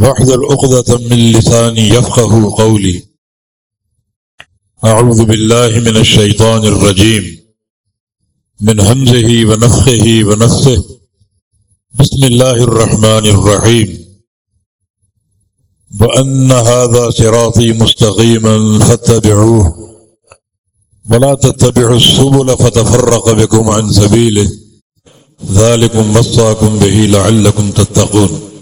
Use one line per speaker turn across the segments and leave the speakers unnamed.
واحذر عقدة من لساني يفقه قولي. أعوذ بالله من الشيطان الرجيم. من همزه ونفخه ونفسه. بسم الله الرحمن الرحيم. وأن هذا صراطي مستقيما فاتبعوه. ولا تتبعوا السبل فتفرق بكم عن سبيله. ذلكم وصاكم به لعلكم تتقون.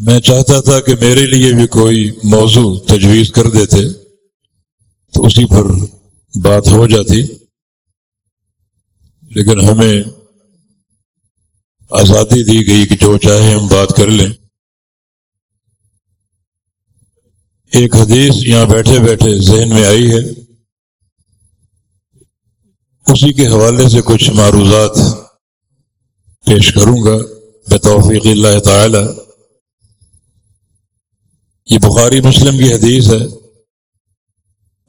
میں چاہتا تھا کہ میرے لیے بھی کوئی موضوع تجویز کر دیتے تو اسی پر بات ہو جاتی۔ لیکن ہمیں آزادی دی گئی کہ جو چاہے ہم بات کر لیں۔ ایک حدیث یہاں بیٹھے بیٹھے ذہن میں آئی ہے۔ اسی کے حوالے سے کچھ معروضات پیش کروں گا۔ بتوفیق اللہ تعالی یہ بخاری مسلم کی حدیث ہے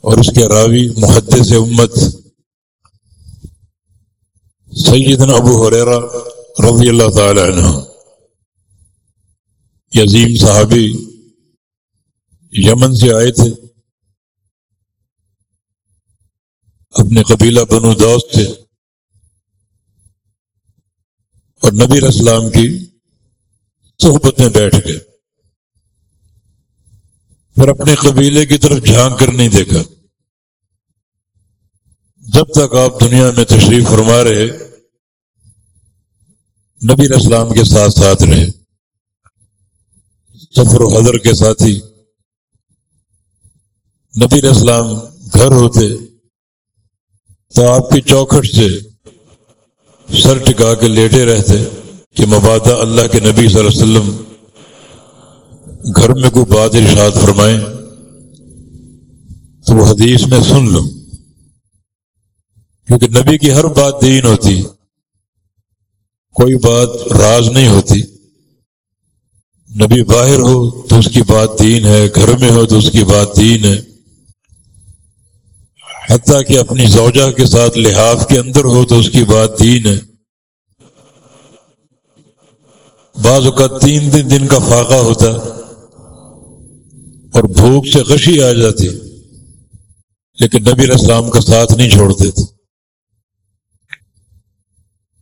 اور اس کے راوی محدث امت سیدنا ابو حریرا رضی اللہ تعالی عنہ عظیم صحابی یمن سے آئے تھے، اپنے قبیلہ بنو دوست تھے اور نبی اسلام کی صحبت میں بیٹھ گئے۔ پھر اپنے قبیلے کی طرف جھانک کر نہیں دیکھا۔ جب تک آپ دنیا میں تشریف فرما رہے، نبی اسلام کے ساتھ ساتھ رہے۔ سفر و حضر کے ساتھی، نبی اسلام گھر ہوتے، تو آپ کی چوکھٹ سے سر ٹکا کے لیٹے رہتے کہ مبادہ اللہ کے نبی صلی اللہ علیہ وسلم گھر میں کوئی بات ارشاد فرمائیں تو وہ حدیث میں سن لو کیونکہ نبی کی ہر بات دین ہوتی، کوئی بات راز نہیں ہوتی۔ نبی باہر ہو تو اس کی بات دین ہے، گھر میں ہو تو اس کی بات دین ہے۔ حتیٰ کہ اپنی زوجہ کے ساتھ لحاظ کے اندر ہو تو اس کی بات دین ہے۔ بعض اوقات تین تین دن کا فاقہ ہوتا۔ اور بھوک سے غشی آ جاتی۔ لیکن نبی اسلام کا ساتھ نہیں چھوڑتے تھے۔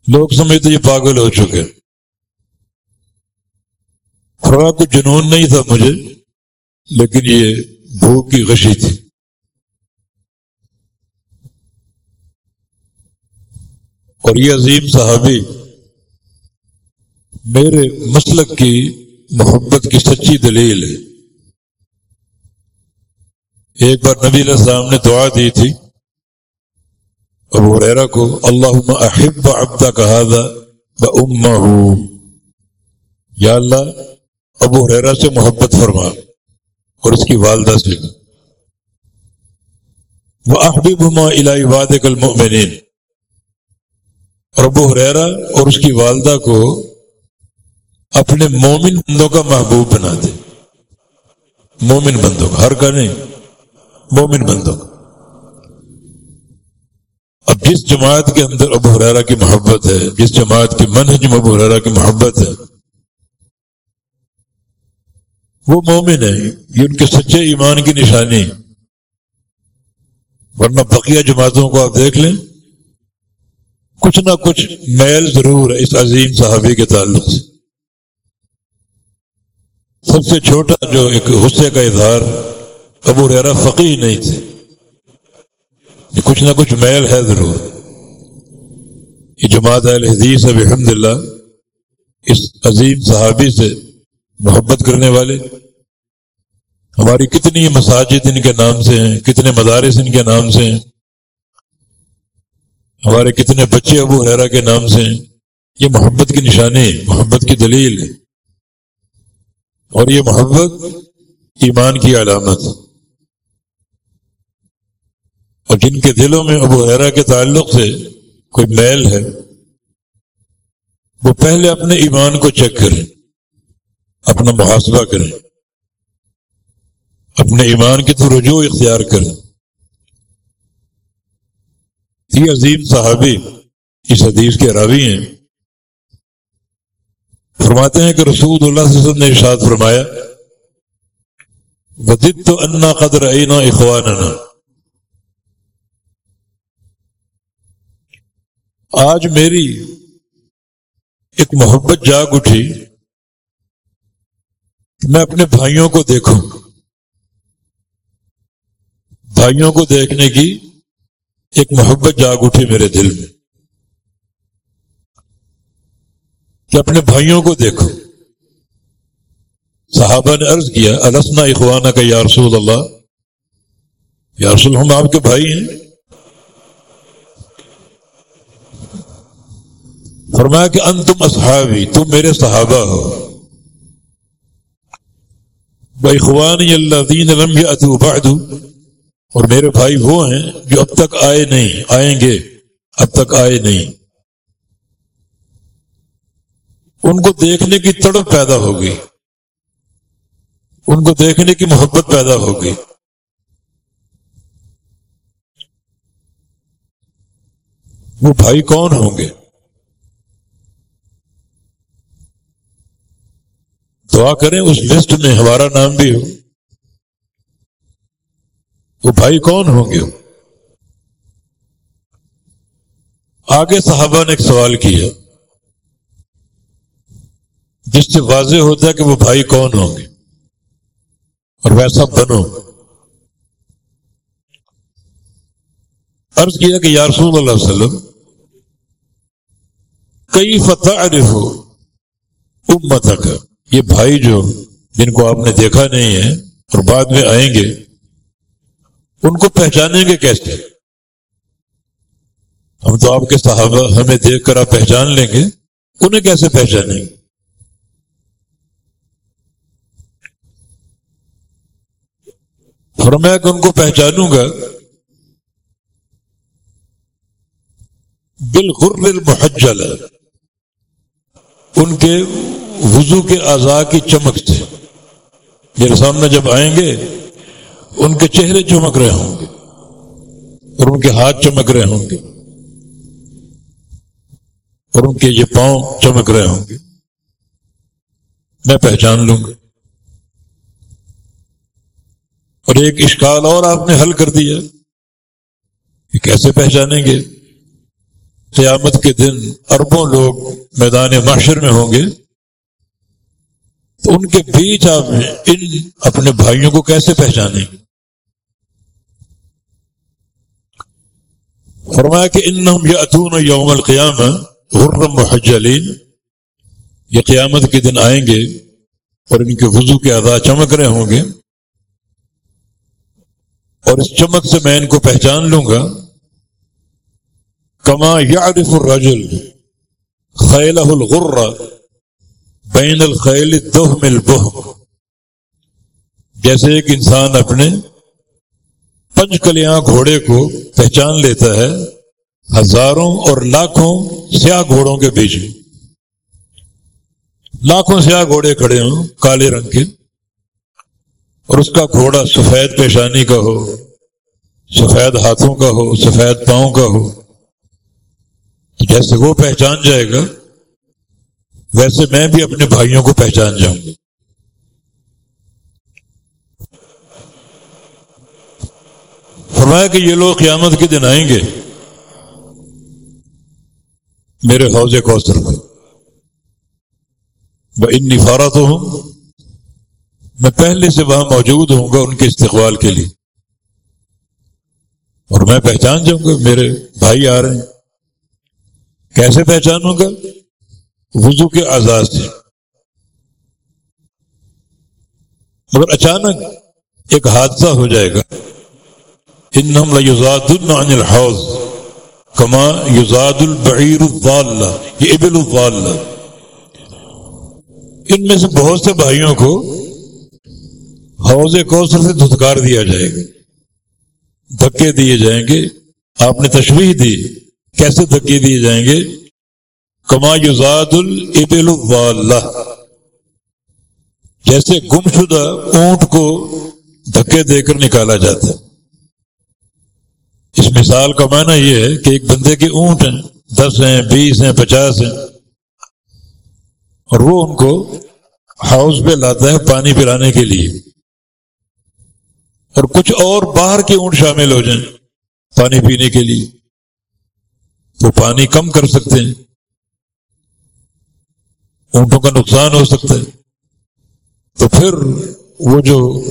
لوگ سمجھتے یہ پاگل ہو چکے تھوڑا کچھ جنون نہیں تھا مجھے، لیکن یہ بھوک کی غشی تھی۔ اور یہ عظیم صحابی میرے مسلک کی محبت کی سچی دلیل ہے۔ ایک بار نبی علیہ السلام نے دعا دی تھی، ابو ریرا کو اللہ احب ابدا کہا تھا یا اللہ، ابو ریرا سے محبت فرما اور اس کی والدہ سے۔ وہ احبیب الہی واد المؤمنین۔ اور ابو حریرا اور اس کی والدہ کو اپنے مومن بندوں کا محبوب بنا دے۔ مومن بندوں کا، ہر کا نہیں۔ مومن بندوں اب جس جماعت کے اندر ابو حرارا کی محبت ہے، جس جماعت کی منہج میں ابو حرارا کی محبت ہے، وہ مومن ہے، یہ ان کے سچے ایمان کی نشانی ورنہ بقیہ جماعتوں کو آپ دیکھ لیں، کچھ نہ کچھ میل ضرور ہے اس عظیم صحابی کے تعلق سے۔ سب سے چھوٹا جو ایک غصے کا اظہار ابو ریرا فقی نہیں تھے کچھ نہ کچھ میل ہے ضرور یہ جماعت الحدیث اب الحمد اللہ اس عظیم صحابی سے محبت کرنے والے ہماری کتنی مساجد ان کے نام سے ہیں کتنے مدارس ان کے نام سے ہیں ہمارے کتنے بچے ابو حیرا کے نام سے ہیں یہ محبت کی نشانی محبت کی دلیل ہے اور یہ محبت ایمان کی علامت اور جن کے دلوں میں ابو حیرا کے تعلق سے کوئی میل ہے، وہ پہلے اپنے ایمان کو چیک کریں، اپنا محاسبہ کریں، اپنے ایمان کی تو رجوع اختیار کریں۔ یہ عظیم صحابی اس حدیث کے راوی ہیں۔ فرماتے ہیں کہ رسول اللہ صلی اللہ علیہ وسلم نے ارشاد فرمایا ودت تو انا قدر اینا اخواننا آج میری ایک محبت جاگ اٹھی، میں اپنے بھائیوں کو دیکھوں۔ بھائیوں کو دیکھنے کی ایک محبت جاگ اٹھی میرے دل میں۔ کہ اپنے بھائیوں کو دیکھو صحابہ نے عرض کیا، السنا اخوانہ کا یا رسول اللہ؟ یا رسول، ہم آپ کے بھائی ہیں۔ فرمایا کہ ان تم اصحابی، تم میرے صحابہ ہو۔ بھائی خوان اللہ دین لمبی اتو بعد، اور میرے بھائی وہ ہیں جو اب تک آئے نہیں، آئیں گے، اب تک آئے نہیں۔ ان کو دیکھنے کی تڑپ پیدا ہوگی ان کو دیکھنے کی محبت پیدا ہوگی وہ بھائی کون ہوں گے؟ دعا کریں، اس لسٹ میں ہمارا نام بھی ہو۔ وہ بھائی کون ہوں گے؟ آگے صحابہ نے ایک سوال کیا۔ جس سے واضح ہوتا ہے کہ وہ بھائی کون ہوں گے؟ اور ویسا بنو۔ عرض کیا کہ یا رسول اللہ علیہ وسلم کئی فتح ہو امت کا یہ بھائی جو جن کو آپ نے دیکھا نہیں ہے اور بعد میں آئیں گے، ان کو پہچانیں گے کیسے؟ ہم تو آپ کے صحابہ ہمیں دیکھ کر آپ پہچان لیں گے، انہیں کیسے پہچانیں؟ گے فرمایا کہ ان کو پہچانوں گا بالخر المحجل ان کے وضو کے اعضاء کی چمک سے۔ میرے سامنے جب آئیں گے، ان کے چہرے چمک رہے ہوں گے اور ان کے ہاتھ چمک رہے ہوں گے اور ان کے یہ پاؤں چمک رہے ہوں گے۔ میں پہچان لوں گا۔ اور ایک اشکال اور آپ نے حل کر دیا۔ کہ کیسے پہچانیں گے؟ قیامت کے دن اربوں لوگ میدان معاشر میں ہوں گے۔ تو ان کے بیچ آپ ان اپنے بھائیوں کو کیسے پہچانیں گے؟ فرمایا کہ ان یا اتون یوم القیام غرم محجلین، یہ قیامت کے دن آئیں گے اور ان کے وضو کے ادا چمک رہے ہوں گے۔ اور اس چمک سے میں ان کو پہچان لوں گا۔ کما یعرف الرجل خیلہ الغر بین الخیل دہ البہ جیسے ایک انسان اپنے پنچ کلیاں گھوڑے کو پہچان لیتا ہے، ہزاروں اور لاکھوں سیاہ گھوڑوں کے بیچ میں۔ لاکھوں سیاہ گھوڑے کھڑے ہوں کالے رنگ کے، اور اس کا گھوڑا سفید پیشانی کا ہو، سفید ہاتھوں کا ہو، سفید پاؤں کا ہو۔ جیسے وہ پہچان جائے گا ویسے میں بھی اپنے بھائیوں کو پہچان جاؤں گا فرمایا کہ یہ لوگ قیامت کے دن آئیں گے۔ میرے حوض کوثر میں۔ وہ ان نفارا تو ہوں۔ میں پہلے سے وہاں موجود ہوں گا ان کے استقبال کے لیے۔ اور میں پہچان جاؤں گا، میرے بھائی آ رہے ہیں۔ کیسے پہچانوں گا؟ وضو کے آزاد سے مگر اچانک ایک حادثہ ہو جائے گا۔ ان ہم یوزاد عن الحوض کما یوزاد البعیر الضال یہ ابل الضال ان میں سے بہت سے بھائیوں کو حوض کوثر سے دھتکار دیا جائے گا۔ دھکے دیے جائیں گے۔ آپ نے تشریح دی۔ کیسے دھکے دیے جائیں گے؟ کما یوزاد البل اللہ جیسے گم شدہ اونٹ کو دھکے دے کر نکالا جاتا ہے۔ اس مثال کا معنی یہ ہے کہ ایک بندے کے اونٹ ہیں، دس ہیں، بیس ہیں، پچاس ہیں۔ اور وہ ان کو ہاؤس پہ لاتا ہے پانی پلانے کے لیے۔ اور کچھ اور باہر کے اونٹ شامل ہو جائیں پانی پینے کے لیے۔ وہ پانی کم کر سکتے ہیں۔ اونٹوں کا نقصان ہو سکتا ہے۔ تو پھر وہ جو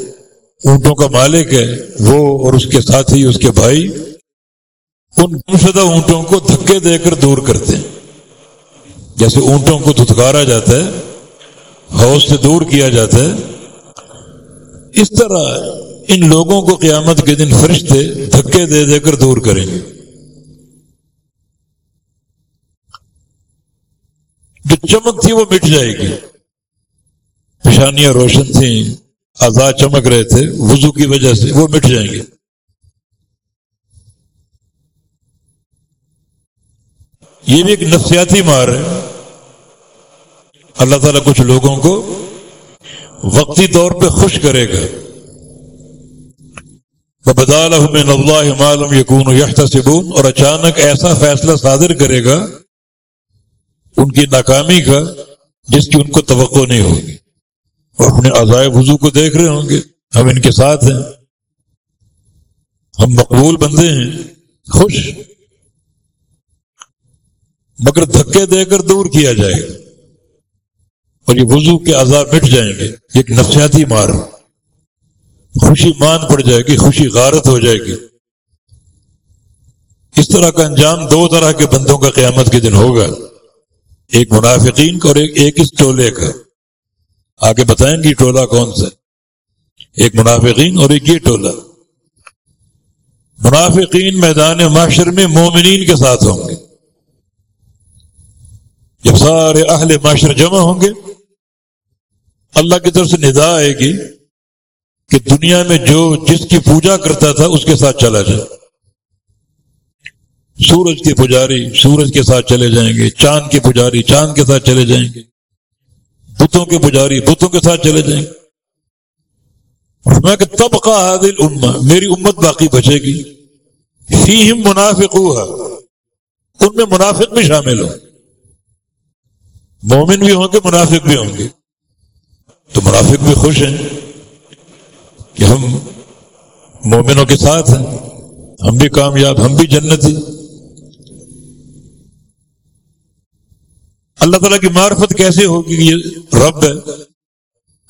اونٹوں کا مالک ہے، وہ اور اس کے ساتھی، اس کے بھائی، ان گمشدہ اونٹوں کو دھکے دے کر دور کرتے ہیں۔ جیسے اونٹوں کو دھتکارا جاتا ہے، حوض سے دور کیا جاتا ہے۔ اس طرح ان لوگوں کو قیامت کے دن فرشتے دھکے دے دے کر دور کریں گے۔ جو چمک تھی وہ مٹ جائے گی۔ پیشانیاں روشن تھیں، آزاد چمک رہے تھے، وضو کی وجہ سے وہ مٹ جائیں گے۔ یہ بھی ایک نفسیاتی مار ہے۔ اللہ تعالیٰ کچھ لوگوں کو وقتی طور پہ خوش کرے گا۔ بدال اللہ معلوم یقون یکون اور اچانک ایسا فیصلہ صادر کرے گا ان کی ناکامی کا جس کی ان کو توقع نہیں ہوگی وہ اپنے عزائے وضو کو دیکھ رہے ہوں گے ہم ان کے ساتھ ہیں۔ ہم مقبول بندے ہیں، خوش۔ مگر دھکے دے کر دور کیا جائے گا۔ اور یہ وضو کے عذاب مٹ جائیں گے۔ ایک نفسیاتی مار۔ خوشی مان پڑ جائے گی، خوشی غارت ہو جائے گی۔ اس طرح کا انجام دو طرح کے بندوں کا قیامت کے دن ہوگا۔ ایک منافقین کا اور ایک ایک اس ٹولے کا۔ آگے بتائیں گے ٹولہ کون سا ایک منافقین اور ایک یہ ٹولہ۔ منافقین میدان معاشر میں مومنین کے ساتھ ہوں گے۔ جب سارے اہل معاشر جمع ہوں گے، اللہ کی طرف سے ندا آئے گی کہ دنیا میں جو جس کی پوجا کرتا تھا، اس کے ساتھ چلا جائے۔ سورج کے پجاری سورج کے ساتھ چلے جائیں گے، چاند کے پجاری چاند کے ساتھ چلے جائیں گے، بتوں کے پجاری بتوں کے ساتھ چلے جائیں گے۔ میں کہ تب کا حادل اما میری امت باقی بچے گی۔ فیم منافق ان میں منافق بھی شامل ہوں۔ مومن بھی ہوں گے، منافق بھی ہوں گے۔ تو منافق بھی خوش ہیں کہ ہم مومنوں کے ساتھ ہیں، ہم بھی کامیاب، ہم بھی جنتی۔ اللہ تعالیٰ کی معرفت کیسے ہوگی یہ رب ہے؟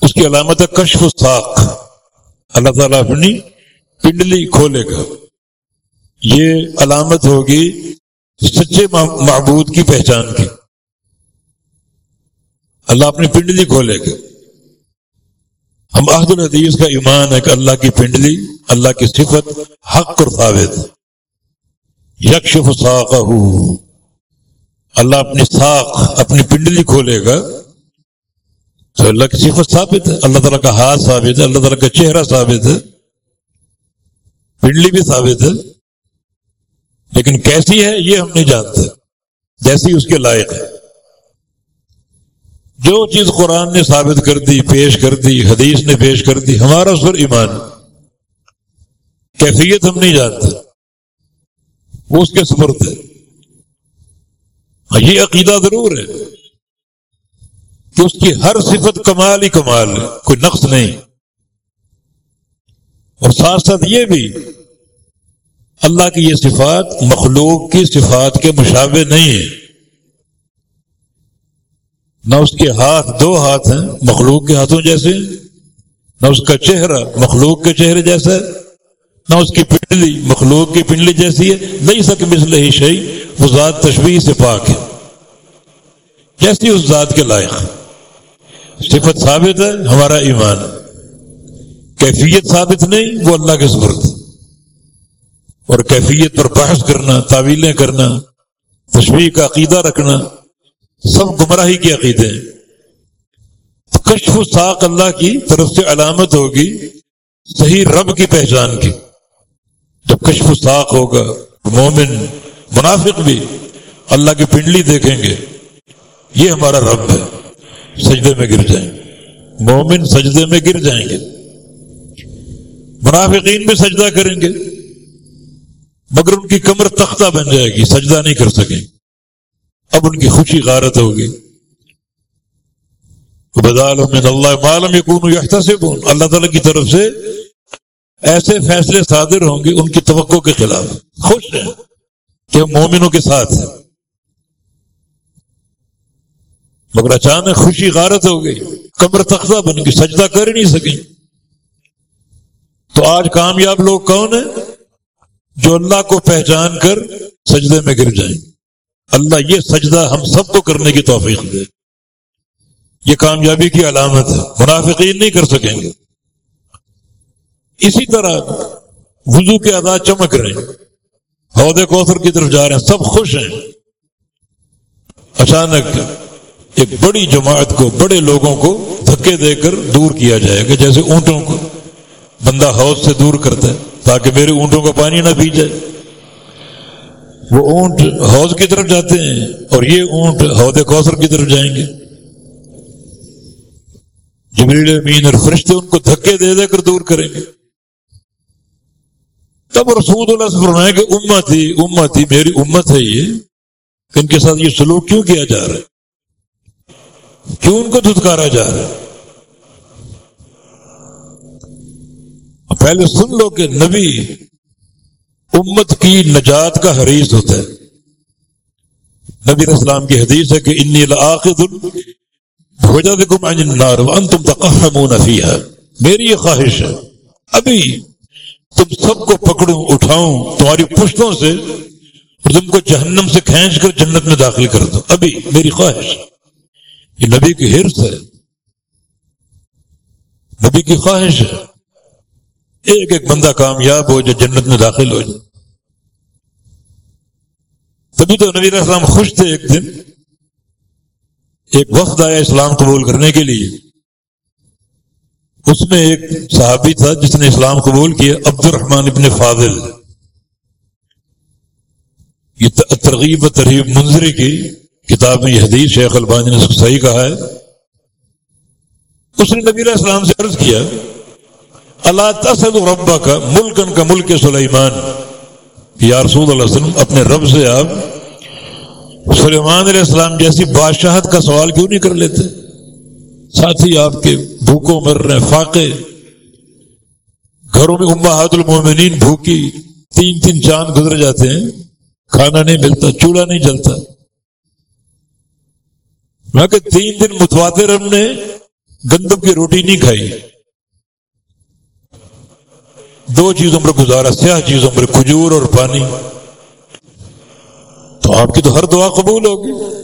اس کی علامت ہے کشف و اللہ تعالیٰ اپنی پنڈلی کھولے گا۔ یہ علامت ہوگی سچے معبود کی پہچان کی۔ اللہ اپنی پنڈلی کھولے گا۔ ہم عہد الحدیث کا ایمان ہے کہ اللہ کی پنڈلی، اللہ کی صفت حق اور ثابت۔ یکش ساخ اللہ اپنی ساخ اپنی پنڈلی کھولے گا۔ تو اللہ کی صفت ثابت ہے، اللہ تعالیٰ کا ہاتھ ثابت ہے، اللہ تعالیٰ کا چہرہ ثابت ہے۔ پنڈلی بھی ثابت ہے۔ لیکن کیسی ہے یہ ہم نہیں جانتے، جیسی اس کے لائق ہے۔ جو چیز قرآن نے ثابت کر دی، پیش کر دی، حدیث نے پیش کر دی، ہمارا سر ایمان کیفیت ہم نہیں جانتے، وہ اس کے سپرد ہے۔ ہاں، یہ عقیدہ ضرور ہے کہ اس کی ہر صفت کمال ہی کمال ہے کوئی نقص نہیں۔ اور ساتھ ساتھ یہ بھی اللہ کی یہ صفات مخلوق کی صفات کے مشابہ نہیں ہے نہ اس کے ہاتھ دو ہاتھ ہیں مخلوق کے ہاتھوں جیسے نہ اس کا چہرہ مخلوق کے چہرے جیسا ہے نہ اس کی پنڈلی مخلوق کی پنڈلی جیسی ہے۔ نہیں سک مثل ہی شہی وہ ذات تشویح سے پاک ہے۔ جیسی اس ذات کے لائق؟ صفت ثابت ہے، ہمارا ایمان۔ کیفیت ثابت نہیں، وہ اللہ کے سبرد اور کیفیت پر بحث کرنا، تعویلیں کرنا تشویح کا عقیدہ رکھنا، سب گمراہی کے عقیدے کشف ساق اللہ کی طرف سے علامت ہوگی، صحیح رب کی پہچان کی۔ جب کشف ساق ہوگا، مومن منافق بھی اللہ کی پنڈلی دیکھیں گے۔ یہ ہمارا رب ہے۔ سجدے میں گر جائیں۔ گے مومن سجدے میں گر جائیں گے۔ منافقین بھی سجدہ کریں گے۔ مگر ان کی کمر تختہ بن جائے گی، سجدہ نہیں کر سکیں۔ اب ان کی خوشی غارت ہوگی۔ اللہ معلوم یقون اللہ تعالیٰ کی طرف سے ایسے فیصلے صادر ہوں گے ان کی توقع کے خلاف۔ خوش ہیں کہ ہم مومنوں کے ساتھ ہیں۔ مگر اچانک خوشی غارت ہو گئی کمر تختہ بن گئی، سجدہ کر ہی نہیں سکیں۔ تو آج کامیاب لوگ کون ہیں؟ جو اللہ کو پہچان کر سجدے میں گر جائیں۔ اللہ یہ سجدہ ہم سب کو کرنے کی توفیق دے۔ یہ کامیابی کی علامت ہے۔ منافقین نہیں کر سکیں گے۔ اسی طرح وضو کے ادا چمک رہے ہیں۔ عہدے کوثر کی طرف جا رہے ہیں، سب خوش ہیں۔ اچانک ایک بڑی جماعت کو، بڑے لوگوں کو دھکے دے کر دور کیا جائے گا، جیسے اونٹوں کو۔ بندہ حوض سے دور کرتا ہے، تاکہ میرے اونٹوں کا پانی نہ پی جائے۔ وہ اونٹ حوض کی طرف جاتے ہیں اور یہ اونٹ حوض کوثر کی طرف جائیں گے۔ جبریل امین اور فرشتے ان کو دھکے دے دے کر دور کریں گے۔ تب رسول اللہ سے فرمائے کہ امت ہی امت ہی میری امت ہے یہ ان کے ساتھ یہ سلوک کیوں کیا جا رہا ہے؟ کیوں ان کو دھتکارا جا رہا ہے؟ پہلے سن لو کہ نبی امت کی نجات کا حریث ہوتا ہے۔ نبی اسلام کی حدیث ہے کہ انی میری یہ خواہش ہے۔ ابھی تم سب کو پکڑوں، اٹھاؤں، تمہاری پشتوں سے اور تم کو جہنم سے کھینچ کر جنت میں داخل کر دو ابھی میری خواہش، یہ نبی کی حرص ہے۔ نبی کی خواہش ہے۔ ایک ایک بندہ کامیاب ہو جو جنت میں داخل ہو جائے۔ تبھی تو نبی السلام خوش تھے ایک دن۔ ایک وقت آیا اسلام قبول کرنے کے لیے۔ اس میں ایک صحابی تھا جس نے اسلام قبول کیا عبد الرحمان ابن فاضل۔ یہ ترغیب و ترغیب منظری کی کتاب میں یہ حدیث شیخ البانی نے صحیح کہا ہے۔ اس نے نبی علیہ السلام سے عرض کیا اللہ تصد ربا کا ملکن کا ملک سلیمان یا رسول اللہ علیہ وسلم، اپنے رب سے آپ سلیمان علیہ السلام جیسی بادشاہت کا سوال کیوں نہیں کر لیتے؟ ساتھی، آپ کے بھوکوں مر رہے فاقے گھروں میں امہات المومنین بھوکی تین تین چاند گزر جاتے ہیں۔ کھانا نہیں ملتا، چولہا نہیں جلتا۔ میں کہ تین دن متواتر ہم نے گندم کی روٹی نہیں کھائی۔ دو چیزوں پر گزارا، سیاہ چیزوں پر کھجور اور پانی۔ تو آپ کی تو ہر دعا قبول ہوگی۔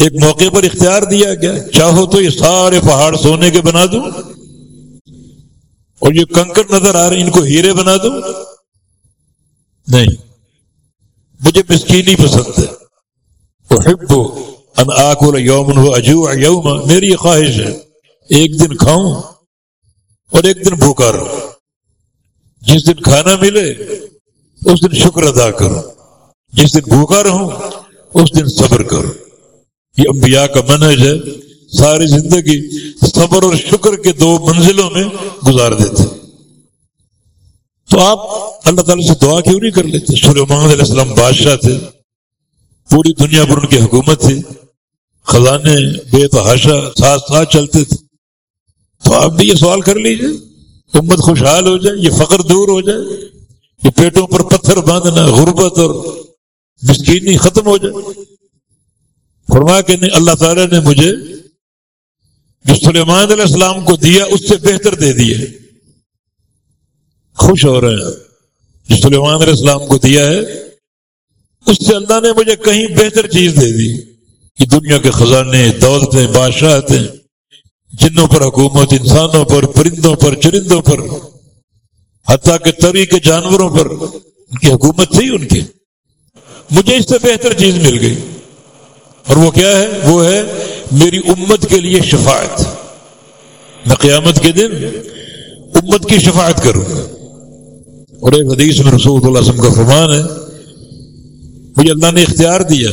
ایک موقع پر اختیار دیا گیا چاہو تو یہ سارے پہاڑ سونے کے بنا دوں اور یہ کنکر نظر آ رہے ہیں، ان کو ہیرے بنا دوں۔ نہیں، مجھے مسکینی پسند ہے۔ وہ ان آکول یومن ہو اجو یوم میری خواہش ہے، ایک دن کھاؤں اور ایک دن بھوکا رہوں۔ جس دن کھانا ملے، اس دن شکر ادا کرو جس دن بھوکا رہوں، اس دن صبر کرو یہ انبیاء کا منہج ہے، ساری زندگی صبر اور شکر کے دو منزلوں میں گزار دیتے تو آپ اللہ تعالی سے دعا کیوں نہیں کر لیتے؟ سلیمان علیہ السلام بادشاہ تھے، پوری دنیا پر ان کی حکومت تھی، خزانے، بے تحاشا، ساتھ ساتھ چلتے تھے۔ تو آپ بھی یہ سوال کر لیجیے امت خوشحال ہو جائے، یہ فخر دور ہو جائے، یہ پیٹوں پر پتھر باندھنا، غربت اور مسکینی ختم ہو جائے۔ فرما کے نہیں، اللہ تعالیٰ نے مجھے جو سلیمان علیہ السلام کو دیا، اس سے بہتر دے دیے خوش ہو رہے ہیں۔ جو سلیمان علیہ السلام کو دیا ہے، اس سے اللہ نے مجھے کہیں بہتر چیز دے دی۔ کہ دنیا کے خزانے، دولتیں، بادشاہتیں، جنوں پر حکومت، انسانوں پر، پرندوں پر، چرندوں پر، حتیٰ کہ تری کے جانوروں پر۔ ان کی حکومت تھی ان کی۔ مجھے اس سے بہتر چیز مل گئی۔ اور وہ کیا ہے؟ وہ ہے میری امت کے لیے شفاعت۔ میں قیامت کے دن امت کی شفاعت کروں۔ اور ایک حدیث میں رسول اللہ وسلم کا فرمان ہے، مجھے اللہ نے اختیار دیا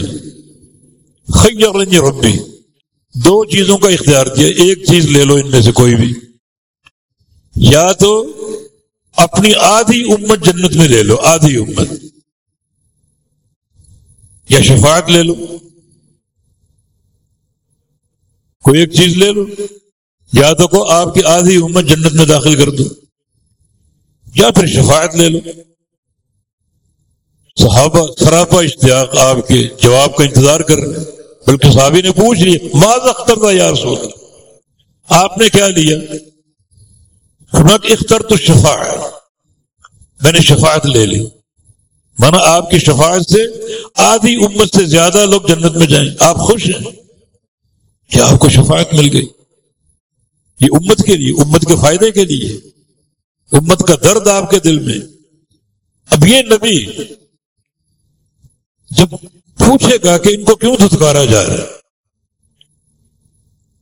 خیر ربی۔ دو چیزوں کا اختیار دیا، ایک چیز لے لو ان میں سے کوئی بھی۔ یا تو اپنی آدھی امت جنت میں لے لو، آدھی امت۔ یا شفاعت لے لو۔ کوئی ایک چیز لے لو، یا تو کو آپ کی آدھی امت جنت میں داخل کر دو، یا پھر شفاعت لے لو۔ صحابہ سراپا اشتیاق آپ کے جواب کا انتظار کر رہے بلکہ صحابی نے پوچھ لیا ماض اختر تھا یار سو آپ نے کیا لیا؟ اختر تو شفا میں نے شفاعت لے لی۔ مانا، آپ کی شفاعت سے آدھی امت سے زیادہ لوگ جنت میں جائیں۔ آپ خوش ہیں؟ کیا آپ کو شفاعت مل گئی۔ یہ امت کے لیے، امت کے فائدے کے لیے۔ امت کا درد آپ کے دل میں۔ اب یہ نبی جب پوچھے گا کہ ان کو کیوں دھتکارا جا رہا ہے،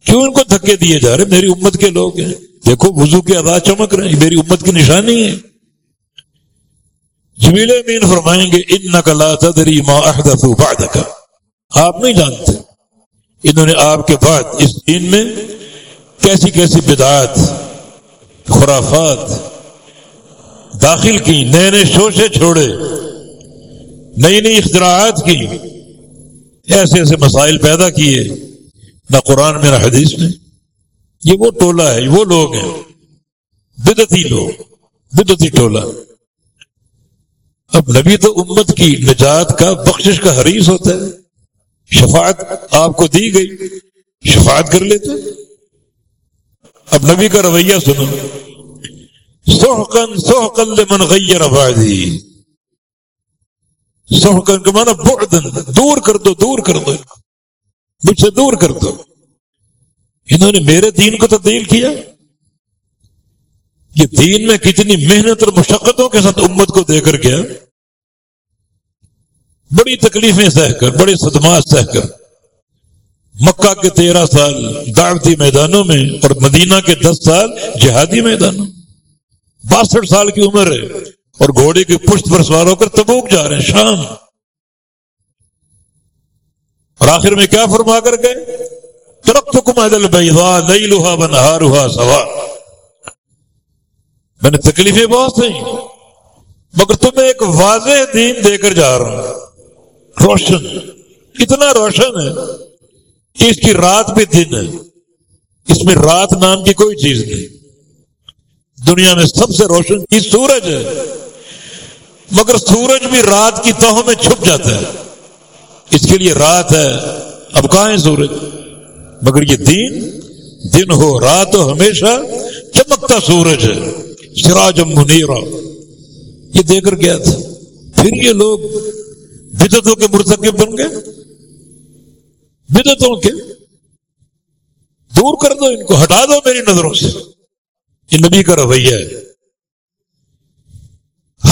کیوں ان کو دھکے دیے جا رہے میری امت کے لوگ ہیں۔ دیکھو، وضو کے آواز چمک رہے ہیں میری امت کی نشانی ہے۔ جمیل امین فرمائیں گے ان نقلا تدری ما احدث کا آپ نہیں جانتے۔ انہوں نے آپ کے بعد اس دین میں کیسی کیسی بدعات، خرافات داخل کی، نئے نئے شوشے چھوڑے، نئی نئی اختراعات کی، ایسے ایسے مسائل پیدا کیے، نہ قرآن میں، نہ حدیث میں۔ یہ وہ ٹولہ ہے، وہ لوگ ہیں۔ بدتی لوگ بدتی ٹولہ۔ اب نبی تو امت کی نجات کا بخشش کا حریث ہوتا ہے۔ شفاعت آپ کو دی گئی۔ شفاعت کر لیتے۔ اب نبی کا رویہ سنو۔ سوحقن سوحقن لمن غیر آبادی سوحقن کا مانا بعدن دور کر دو، دور کر دو۔ مجھ سے دور کر دو۔ انہوں نے میرے دین کو تبدیل کیا۔ یہ دین میں کتنی محنت اور مشقتوں کے ساتھ امت کو دے کر گیا۔ بڑی تکلیفیں سہ کر، بڑے صدمات سہ کر۔ مکہ کے تیرہ سال دعوتی میدانوں میں اور مدینہ کے دس سال جہادی میدانوں۔ باسٹھ سال کی عمر ہے اور گھوڑے کی پشت پر سوار ہو کر تبوک جا رہے ہیں، شام۔ اور آخر میں کیا فرما کر گئے؟ ترقت کمادل بھائی نئی لوہا بنہا روحا سوا۔ میں نے تکلیفیں بہت سی مگر تمہیں ایک واضح دین دے کر جا رہا ہوں۔ روشن اتنا روشن ہے۔ کہ اس کی رات بھی دن ہے۔ اس میں رات نام کی کوئی چیز نہیں۔ دنیا میں سب سے روشن چیز سورج ہے۔ مگر سورج بھی رات کی تہوں میں چھپ جاتا ہے۔ اس کے لیے رات ہے۔ اب کہاں ہے سورج؟ مگر یہ دین، دن ہو، رات ہو، ہمیشہ چمکتا سورج ہے۔ سراج منیرا۔ یہ دے کر گیا تھا۔ پھر یہ لوگ بدتوں کے مرتکب بن گئے۔ بدتوں کے دور کر دو، ان کو ہٹا دو میری نظروں سے۔ یہ نبی کا رویہ ہے۔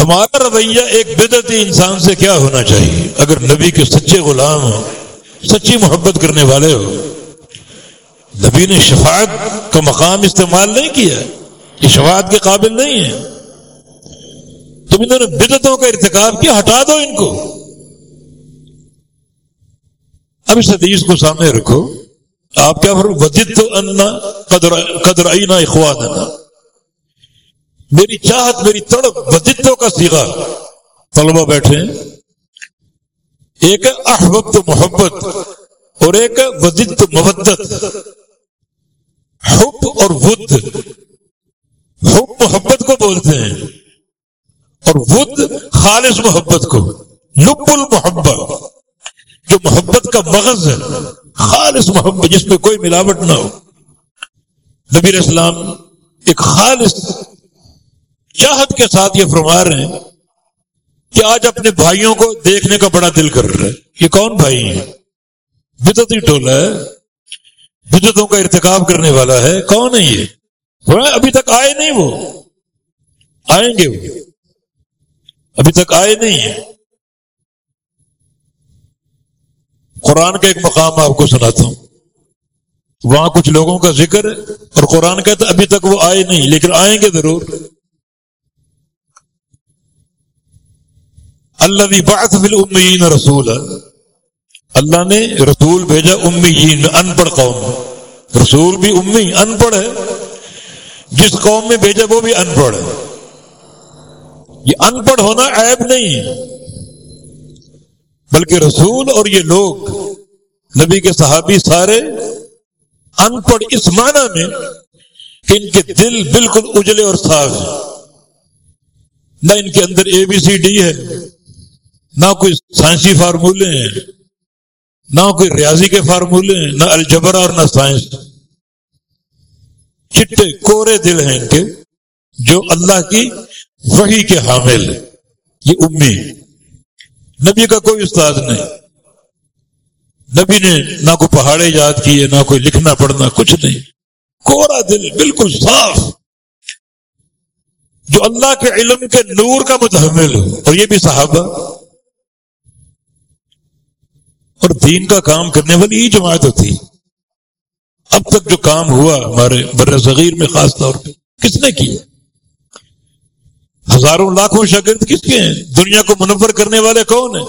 ہمارا رویہ ایک بدعتی انسان سے کیا ہونا چاہیے؟ اگر نبی کے سچے غلام ہو، سچی محبت کرنے والے ہو، نبی نے شفاعت کا مقام استعمال نہیں کیا، یہ شفاعت کے قابل نہیں ہے۔ تم انہوں نے بدتوں کا ارتکاب کیا، ہٹا دو ان کو۔ اب اس حدیث کو سامنے رکھو۔ آپ کیا وجد تو انا قدر قدر اینا اخوان میری چاہت، میری تڑپ وجدوں کا سیگا طلبہ بیٹھے ایک احبت محبت اور ایک وجد مبدت حب اور ود۔ حب محبت کو بولتے ہیں اور ود خالص محبت کو۔ لب المحبت، جو محبت کا مغز ہے۔ خالص محبت جس میں کوئی ملاوٹ نہ ہو۔ نبی اسلام ایک خالص چاہت کے ساتھ یہ فرما رہے ہیں کہ آج اپنے بھائیوں کو دیکھنے کا بڑا دل کر رہا ہے یہ کون بھائی ہیں؟ بدتی ٹولہ ہے۔ بدتوں کا ارتکاب کرنے والا ہے۔ کون ہے یہ؟ ابھی تک آئے نہیں وہ۔ آئیں گے وہ۔ ابھی تک آئے نہیں ہیں۔ قرآن کا ایک مقام آپ کو سناتا ہوں۔ وہاں کچھ لوگوں کا ذکر ہے اور قرآن کہتا ابھی تک وہ آئے نہیں، لیکن آئیں گے ضرور۔ اللہ بھی بات فل رسول اللہ نے رسول بھیجا امیین ان پڑھ قوم۔ رسول بھی امی ان پڑھ ہے۔ جس قوم میں بھیجا وہ بھی ان پڑھ ہے۔ یہ ان پڑھ ہونا عیب نہیں۔ ہے بلکہ رسول اور یہ لوگ، نبی کے صحابی سارے ان پڑھ اس معنی میں کہ ان کے دل بالکل اجلے اور صاف ہیں۔ نہ ان کے اندر اے بی سی ڈی ہے، نہ کوئی سائنسی فارمولے ہیں، نہ کوئی ریاضی کے فارمولے ہیں، نہ الجبر اور نہ سائنس۔ چٹے کورے دل ہیں ان کے جو اللہ کی وہی کے حامل یہ امی۔ نبی کا کوئی استاد نہیں۔ نبی نے نہ کوئی پہاڑے یاد کیے، نہ کوئی لکھنا پڑھنا، کچھ نہیں۔ کورا دل بالکل صاف۔ جو اللہ کے علم کے نور کا متحمل ہو، اور یہ بھی صحابہ۔ اور دین کا کام کرنے والی ہی جماعت ہوتی اب تک جو کام ہوا ہمارے بر صغیر میں خاص طور پہ، کس نے کیا؟ ہزاروں لاکھوں شاگرد کس کے ہیں؟ دنیا کو منور کرنے والے کون ہیں؟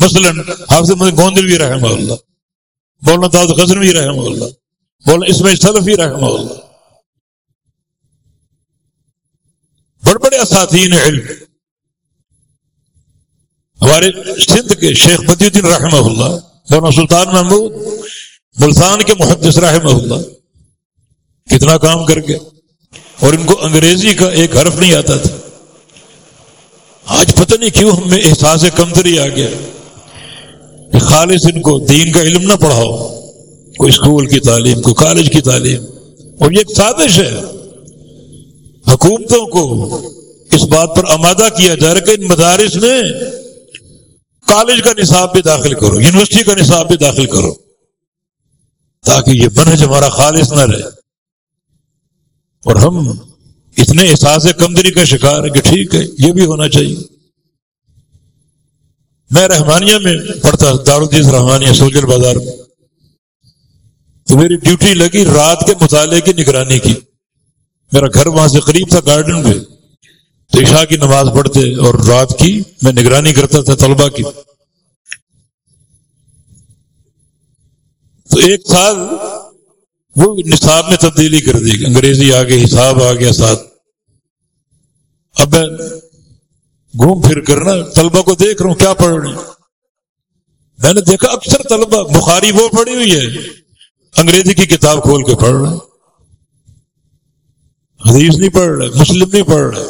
مثلاً حافظ گوندل بھی رحمہ اللہ بولنا داد غزن بھی رحمہ اللہ بولنا اس میں سلف بھی رحمہ اللہ۔ بڑے بڑے اساتین علم۔ ہمارے سندھ کے شیخ بدی الدین رحمہ اللہ، مولانا سلطان محمود، ملتان کے محدث رحمہ اللہ، کتنا کام کر کے اور ان کو انگریزی کا ایک حرف نہیں آتا تھا۔ آج پتہ نہیں کیوں ہم میں احساس کمزوری آ گیا کہ خالص ان کو دین کا علم نہ پڑھاؤ، کوئی اسکول کی تعلیم، کوئی کالج کی تعلیم۔ اور یہ ایک سازش ہے۔ حکومتوں کو اس بات پر آمادہ کیا جا رہا کہ ان مدارس میں کالج کا نصاب بھی داخل کرو، یونیورسٹی کا نصاب بھی داخل کرو، تاکہ یہ منہج ہمارا خالص نہ رہے۔ اور ہم اتنے احساس کمزوری کا شکار ہے کہ ٹھیک ہے، یہ بھی ہونا چاہیے۔ میں رحمانیہ میں پڑھتا دارالدیز رحمانیہ، سولجر بازار میں۔ تو میری ڈیوٹی لگی رات کے مطالعے کی نگرانی کی۔ میرا گھر وہاں سے قریب تھا گارڈن میں۔ تو عشاء کی نماز پڑھتے اور رات کی میں نگرانی کرتا تھا طلبا کی۔ تو ایک سال وہ نصاب میں تبدیلی کر دی، انگریزی آ گئی حساب آ گیا ساتھ۔ اب میں گھوم پھر کر نا طلبا کو دیکھ رہا ہوں کیا پڑھ رہے میں نے دیکھا اکثر طلبا بخاری وہ پڑھی ہوئی ہے۔ انگریزی کی کتاب کھول کے پڑھ رہے حدیث نہیں پڑھ رہے مسلم نہیں پڑھ رہے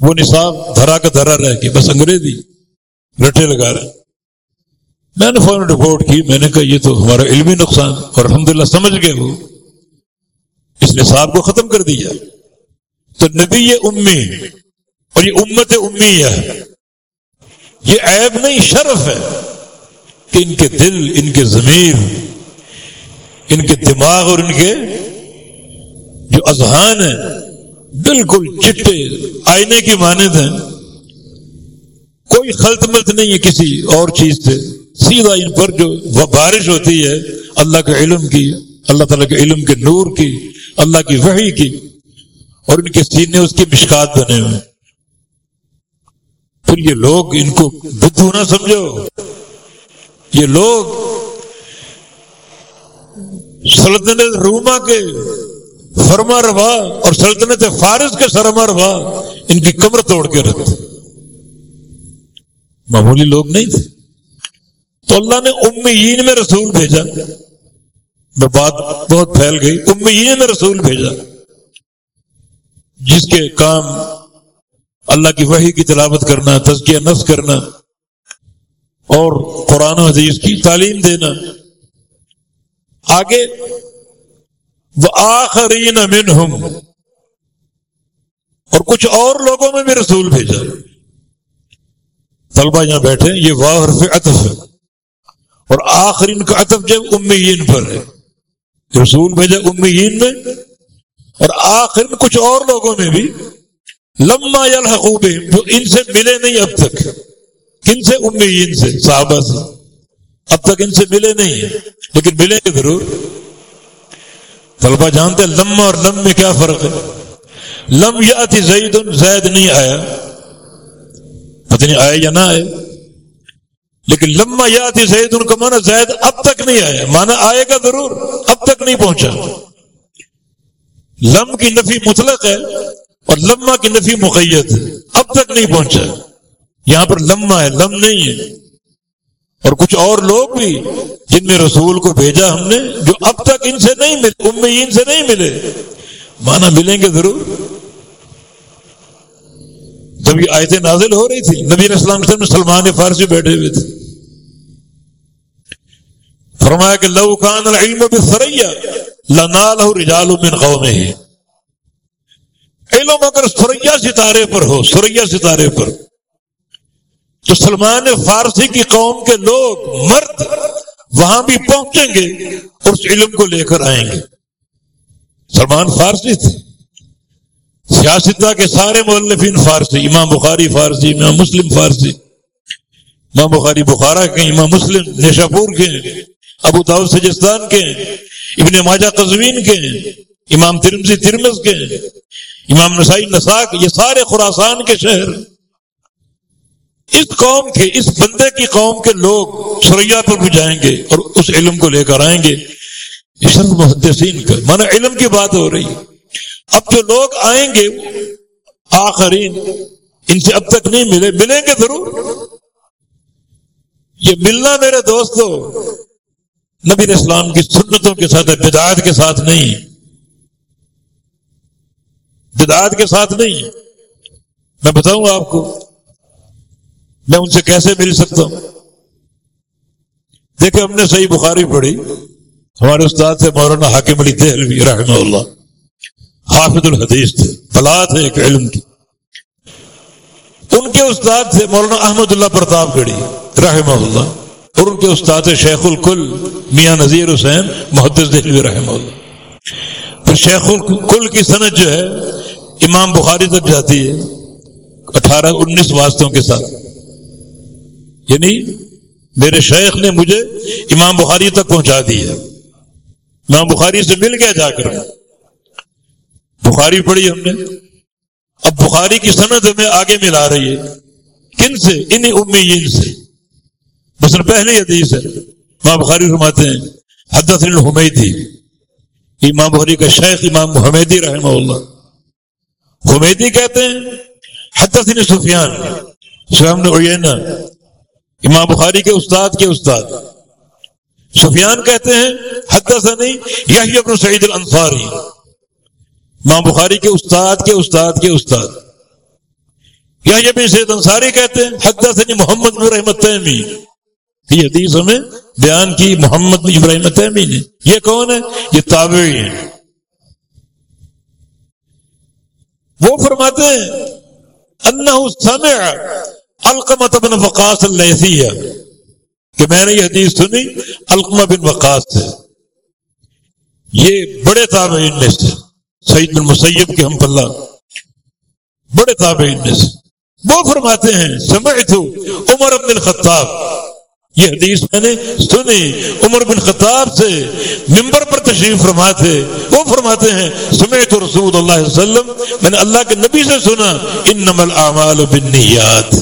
وہ نصاب دھرا کا دھرا رہ کے بس انگریزی رٹے لگا رہے میں نے فوراً رپورٹ کی، میں نے کہا یہ تو ہمارا علمی نقصان، اور الحمدللہ سمجھ گئے وہ۔ اس نصاب کو ختم کر دیا۔ تو نبی یہ امی اور یہ امت امی ہے۔ یہ عیب نہیں، شرف ہے کہ ان کے دل، ان کے ضمیر، ان کے دماغ اور ان کے جو اذہان ہیں، بالکل چٹے، آئینے کی مانند ہیں۔ کوئی خلط ملت نہیں ہے کسی اور چیز سے۔ سیدھا ان پر جو بارش ہوتی ہے، اللہ کے علم کی، اللہ تعالیٰ کے علم کے نور کی، اللہ کی وحی کی۔ اور ان کے سینے اس کی مشکات بنے ہوئے پھر یہ لوگ ان کو بدھو نہ سمجھو۔ یہ لوگ سلطنت روما کے فرما روا اور سلطنت فارس کے سرما روا ان کی کمر توڑ کے رکھتے معمولی لوگ نہیں تھے۔ تو اللہ نے امیین میں رسول بھیجا۔ میں بات بہت پھیل گئی۔ امیین میں رسول بھیجا۔ جس کے کام اللہ کی وحی کی تلاوت کرنا، تزکیہ نفس کرنا، اور قرآن و حدیث کی تعلیم دینا۔ آگے وہ آخرین منہم۔ اور کچھ اور لوگوں میں بھی رسول بھیجا۔ طلبا یہاں بیٹھے یہ واہ حرف عطف ہے۔ اور آخرین کا عطف جب امیین پر ہے۔ رسول بھیجا امیین میں اور آخر کچھ اور لوگوں میں بھی لما یلحقوب جو ان سے ملے نہیں اب تک۔ کن سے امیین سے، صحابہ سے۔ اب تک ان سے ملے نہیں ہیں، لیکن ملیں گے ضرور۔ طلبا جانتے لما اور لم میں کیا فرق ہے؟ لم یا تھی زید زید نہیں آیا۔ پتہ نہیں آئے یا نہ آئے لیکن لما یا تھی زید ان کا مانا زید اب تک نہیں آیا مانا آئے گا ضرور، اب تک نہیں پہنچا۔ لم کی نفی مطلق ہے اور لما کی نفی مقیت ہے۔ اب تک نہیں پہنچا۔ یہاں پر لما ہے، لم نہیں ہے۔ اور کچھ اور لوگ بھی جن میں رسول کو بھیجا ہم نے، جو اب تک ان سے نہیں ملے، امیین سے نہیں ملے مانا ملیں گے ضرور۔ جب یہ آیتیں نازل ہو رہی تھی، نبی اسلام سے سلمان فارسی بیٹھے ہوئے تھے۔ فرمایا کہ لو کان العلم بسریا لنا لہو رجال من قوم ہی علم اگر سریا ستارے پر ہو، سریا ستارے پر۔ تو سلمان فارسی کی قوم کے لوگ مرد، وہاں بھی پہنچیں گے اور اس علم کو لے کر آئیں گے۔ سلمان فارسی تھے۔ سیاستہ کے سارے مولفین فارسی، امام بخاری فارسی، امام مسلم فارسی۔ امام بخاری بخارا کے امام مسلم، نیشاپور کے ابو داؤد سجستان کے ابن ماجہ قزوین کے، امام ترمزی ترمز کے ہیں امام نسائی نساک، یہ سارے خوراسان کے شہر۔ اس قوم کے، اس بندے کی قوم کے لوگ سریا پر بھی جائیں گے اور اس علم کو لے کر آئیں گے۔ محدثین کا۔ مانا علم کی بات ہو رہی۔ اب جو لوگ آئیں گے، آخرین، ان سے اب تک نہیں ملے۔ ملیں گے ضرور۔ یہ ملنا میرے دوستوں نبی اسلام کی سنتوں کے ساتھ بدعات کے ساتھ نہیں۔ بدعات کے ساتھ نہیں۔ میں بتاؤں آپ کو، میں ان سے کیسے مل سکتا ہوں؟ دیکھیں، ہم نے صحیح بخاری پڑھی۔ ہمارے استاد سے مولانا حاکم علی دہلوی رحمہ اللہ۔ حافظ الحدیث تھے فلاد ہے ایک علم کی۔ ان کے استاد سے مولانا احمد اللہ پرتاپ گڑھی رحمہ اللہ۔ اور ان کے استاد شیخ الکل میاں نذیر حسین محدث دہلوی رحمہ اللہ۔ پھر شیخ الکل کی صنعت جو ہے، امام بخاری تک جاتی ہے، اٹھارہ انیس واسطوں کے ساتھ۔ یعنی میرے شیخ نے مجھے امام بخاری تک پہنچا دی ہے۔ امام بخاری سے مل گیا جا کر۔ بخاری پڑھی ہم نے۔ اب بخاری کی صنعت ہمیں آگے ملا رہی ہے۔ کن سے؟ ان امیین سے۔ مثلا پہلی حدیث ہے۔ امام بخاری فرماتے ہیں حدث الحمیدی، امام بخاری کا شیخ امام حمیدی رحمہ اللہ۔ حمیدی کہتے ہیں حدث سفیان سفیان نے امام بخاری کے استاد کے استاد۔ سفیان کہتے ہیں، حدثنی یحیی ابن سعید الانصاری۔ ماں بخاری کے استاد کے استاد کے استاد۔ یا یہ بھی سید انصاری کہتے ہیں حد سے محمد ابراہیم تیمی۔ یہ حدیث ہمیں بیان کی محمد ابراہیم تیمی نے۔ یہ کون ہے؟ یہ تابعی ہیں۔ وہ فرماتے ہیں، انہو سمع القمت بن وقاص اللیثیہ کہ میں نے یہ حدیث سنی القمہ بن وقاص سے یہ بڑے تابعین میں سے سعید بن مسیب کے ہم پلہ بڑے تابعین میں سے۔ وہ فرماتے ہیں سمعت عمر بن الخطاب۔ یہ حدیث میں نے سنی۔ عمر بن خطاب سے ممبر پر تشریف فرماتے، وہ فرماتے ہیں، سمیت رسول اللہ علیہ وسلم، میں نے اللہ کے نبی سے سنا، انما الاعمال بالنیات۔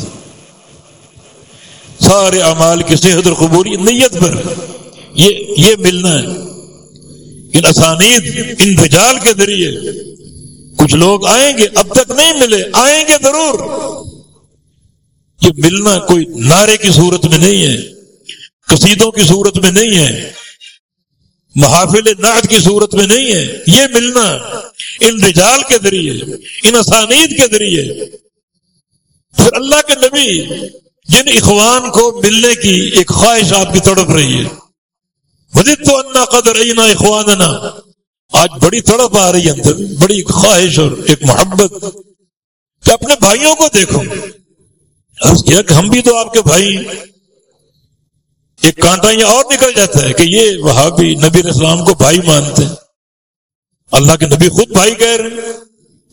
سارے اعمال کی صحت اور قبولی نیت پر۔ یہ یہ ملنا ہے۔ ان اسانید، ان رجال کے ذریعے۔ کچھ لوگ آئیں گے، اب تک نہیں ملے، آئیں گے ضرور۔ یہ ملنا کوئی نعرے کی صورت میں نہیں ہے۔ قصیدوں کی صورت میں نہیں ہے۔ محافل نعت کی صورت میں نہیں ہے۔ یہ ملنا ان رجال کے ذریعے، ان اسانید کے ذریعے۔ پھر اللہ کے نبی، جن اخوان کو ملنے کی ایک خواہش آپ کی تڑپ رہی ہے۔ مجھے تو انا قدر اینا اخواننا۔ آج بڑی تڑپ آ رہی ہے اندر، بڑی خواہش اور ایک محبت۔ کہ اپنے بھائیوں کو دیکھو۔ کیا کہ ہم بھی تو آپ کے بھائی ایک کانٹا یہ اور نکل جاتا ہے کہ یہ وہاں بھی نبی اسلام کو بھائی مانتے ہیں۔ اللہ کے نبی خود بھائی کہہ رہے ہیں۔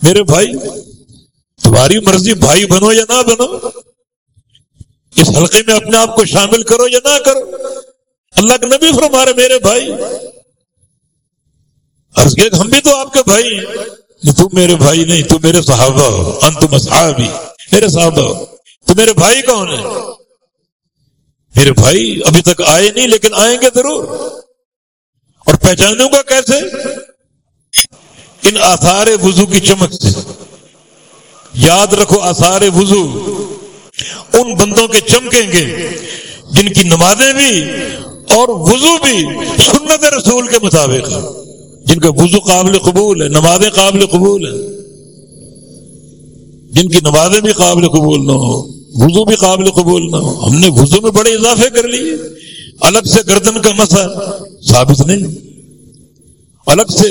میرے بھائی، تمہاری مرضی بھائی بنو یا نہ بنو۔ اس حلقے میں اپنے آپ کو شامل کرو یا نہ کرو۔ اللہ کے نبی فرما رہے میرے بھائی۔ عرض کہ ہم بھی تو آپ کے بھائی ہیں۔ تم میرے بھائی نہیں تم میرے صحابہ ہو۔ انتم صحابی میرے صحابہ ہو۔ تو میرے بھائی کون ہیں؟ میرے بھائی ابھی تک آئے نہیں، لیکن آئیں گے ضرور۔ اور پہچانوں گا کیسے؟ ان آثار وضو کی چمک سے۔ یاد رکھو آثار وضو۔ ان بندوں کے چمکیں گے، جن کی نمازیں بھی اور وضو بھی سنت رسول کے مطابق جن کا وضو قابل قبول ہے، نمازیں قابل قبول ہیں۔ جن کی نمازیں بھی قابل قبول نہ ہو وضو بھی قابل قبول نہ ہو۔ ہم نے وضو میں بڑے اضافے کر لیے۔ الگ سے گردن کا مسئلہ ثابت نہیں۔ الگ سے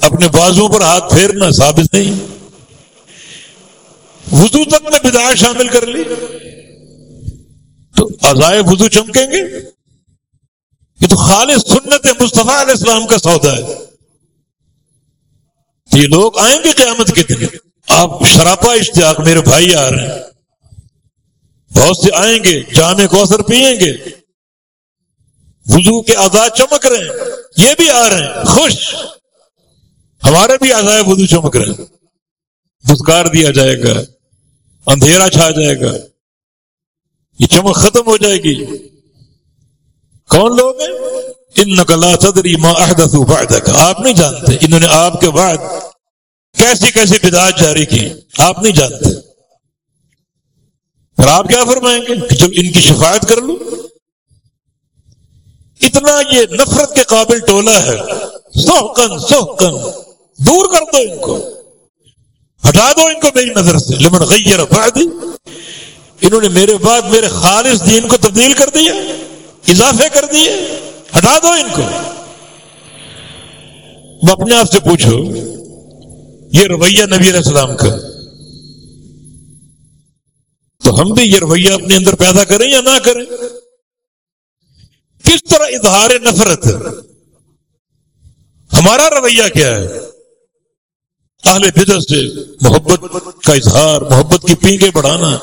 اپنے بازو پر ہاتھ پھیرنا ثابت نہیں۔ وضو تک میں بدار شامل کر لی۔ تو ازائے وضو چمکیں گے؟ یہ تو خالص سنت مصطفیٰ علیہ السلام کا سودا ہے۔ یہ لوگ آئیں گے قیامت کے دن۔ آپ شراپا اشتیاق میرے بھائی آ رہے ہیں۔ بہت سے آئیں گے، جامع کوثر پیئیں گے۔ وضو کے آزاد چمک رہے ہیں، یہ بھی آ رہے ہیں، خوش۔ ہمارے بھی آزاد وضو چمک رہے ہیں۔ دھتکار دیا جائے گا، اندھیرا چھا جائے گا۔ یہ چمک ختم ہو جائے گی۔ کون لوگ ہیں؟ ان نقلا صدری ماں احدث بعدک۔ آپ نہیں جانتے، انہوں نے آپ کے بعد کیسی کیسی بداعت جاری کی۔ آپ نہیں جانتے۔ اور آپ کیا فرمائیں گے کہ جب ان کی شفایت کر لوں؟ اتنا یہ نفرت کے قابل ٹولہ ہے۔ سوکن سوکن دور کر دو ان کو۔ ہٹا دو ان کو میری نظر سے۔ لمن غیر فائدی انہوں نے میرے بعد میرے خالص دین کو تبدیل کر دیا، اضافے کر دیے۔ ہٹا دو ان کو۔ وہ اپنے آپ سے پوچھو، یہ رویہ نبی علیہ السلام کا تو ہم بھی یہ رویہ اپنے اندر پیدا کریں یا نہ کریں؟ کس طرح اظہار نفرت؟ ہمارا رویہ کیا ہے؟ اہل بدر سے محبت کا اظہار، محبت کی پینگیں بڑھانا،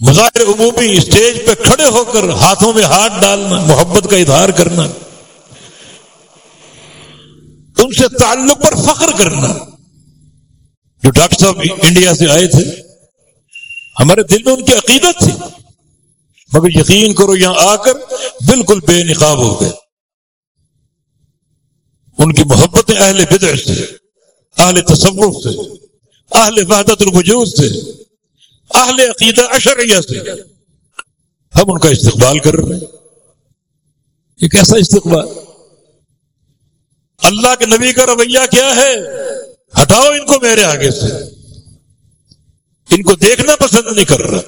مظاہر عمومی اسٹیج پہ کھڑے ہو کر ہاتھوں میں ہاتھ ڈالنا، محبت کا اظہار کرنا، ان سے تعلق پر فخر کرنا۔ جو ڈاکٹر صاحب انڈیا سے آئے تھے ہمارے دل میں ان کی عقیدت تھی۔ مگر یقین کرو یہاں آ کر بالکل بے نقاب ہو گئے۔ ان کی محبت اہل بدع سے، اہل تصور سے، اہل وحدت الوجود سے، اہل عقیدہ اشریہ سے۔ ہم ان کا استقبال کر رہے ہیں۔ یہ کیسا استقبال؟ اللہ کے نبی کا رویہ کیا ہے؟ ہٹاؤ ان کو میرے آگے سے۔ ان کو دیکھنا پسند نہیں کر رہا۔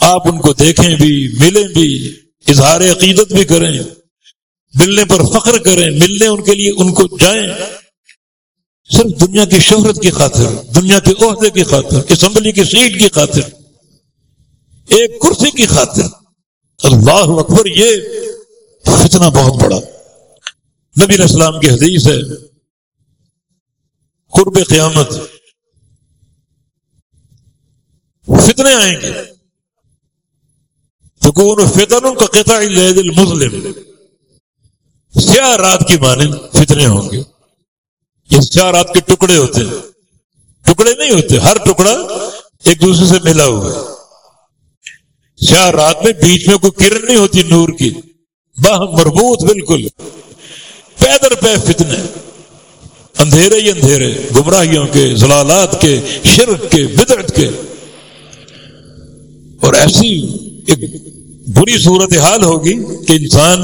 آپ ان کو دیکھیں بھی، ملیں بھی، اظہار عقیدت بھی کریں۔ ملنے پر فخر کریں، ملنے ان کے لیے ان کو جائیں۔ صرف دنیا کی شہرت کی خاطر، دنیا کے عہدے کی خاطر اسمبلی کی سیٹ کی خاطر، ایک کرسی کی خاطر۔ اللہ اکبر، یہ فتنہ بہت بڑا۔ نبی السلام کی حدیث ہے، قرب قیامت فتنے آئیں گے۔ تو کون فتن کا قطع المسلم سیاہ رات کی مانند فتنے ہوں گے۔ یہ سیاہ رات کے ٹکڑے ہوتے ہیں۔ ٹکڑے نہیں ہوتے، ہر ٹکڑا ایک دوسرے سے ملا ہوا ہے۔ سیاہ رات میں بیچ میں کوئی کرن نہیں ہوتی نور کی۔ باہ مربوط بالکل۔ پیدر پہ فتنے۔ اندھیرے ہی اندھیرے، گمراہیوں کے، زلالات کے، شرک کے، بدعت کے۔ اور ایسی ایک بری صورت حال ہوگی کہ انسان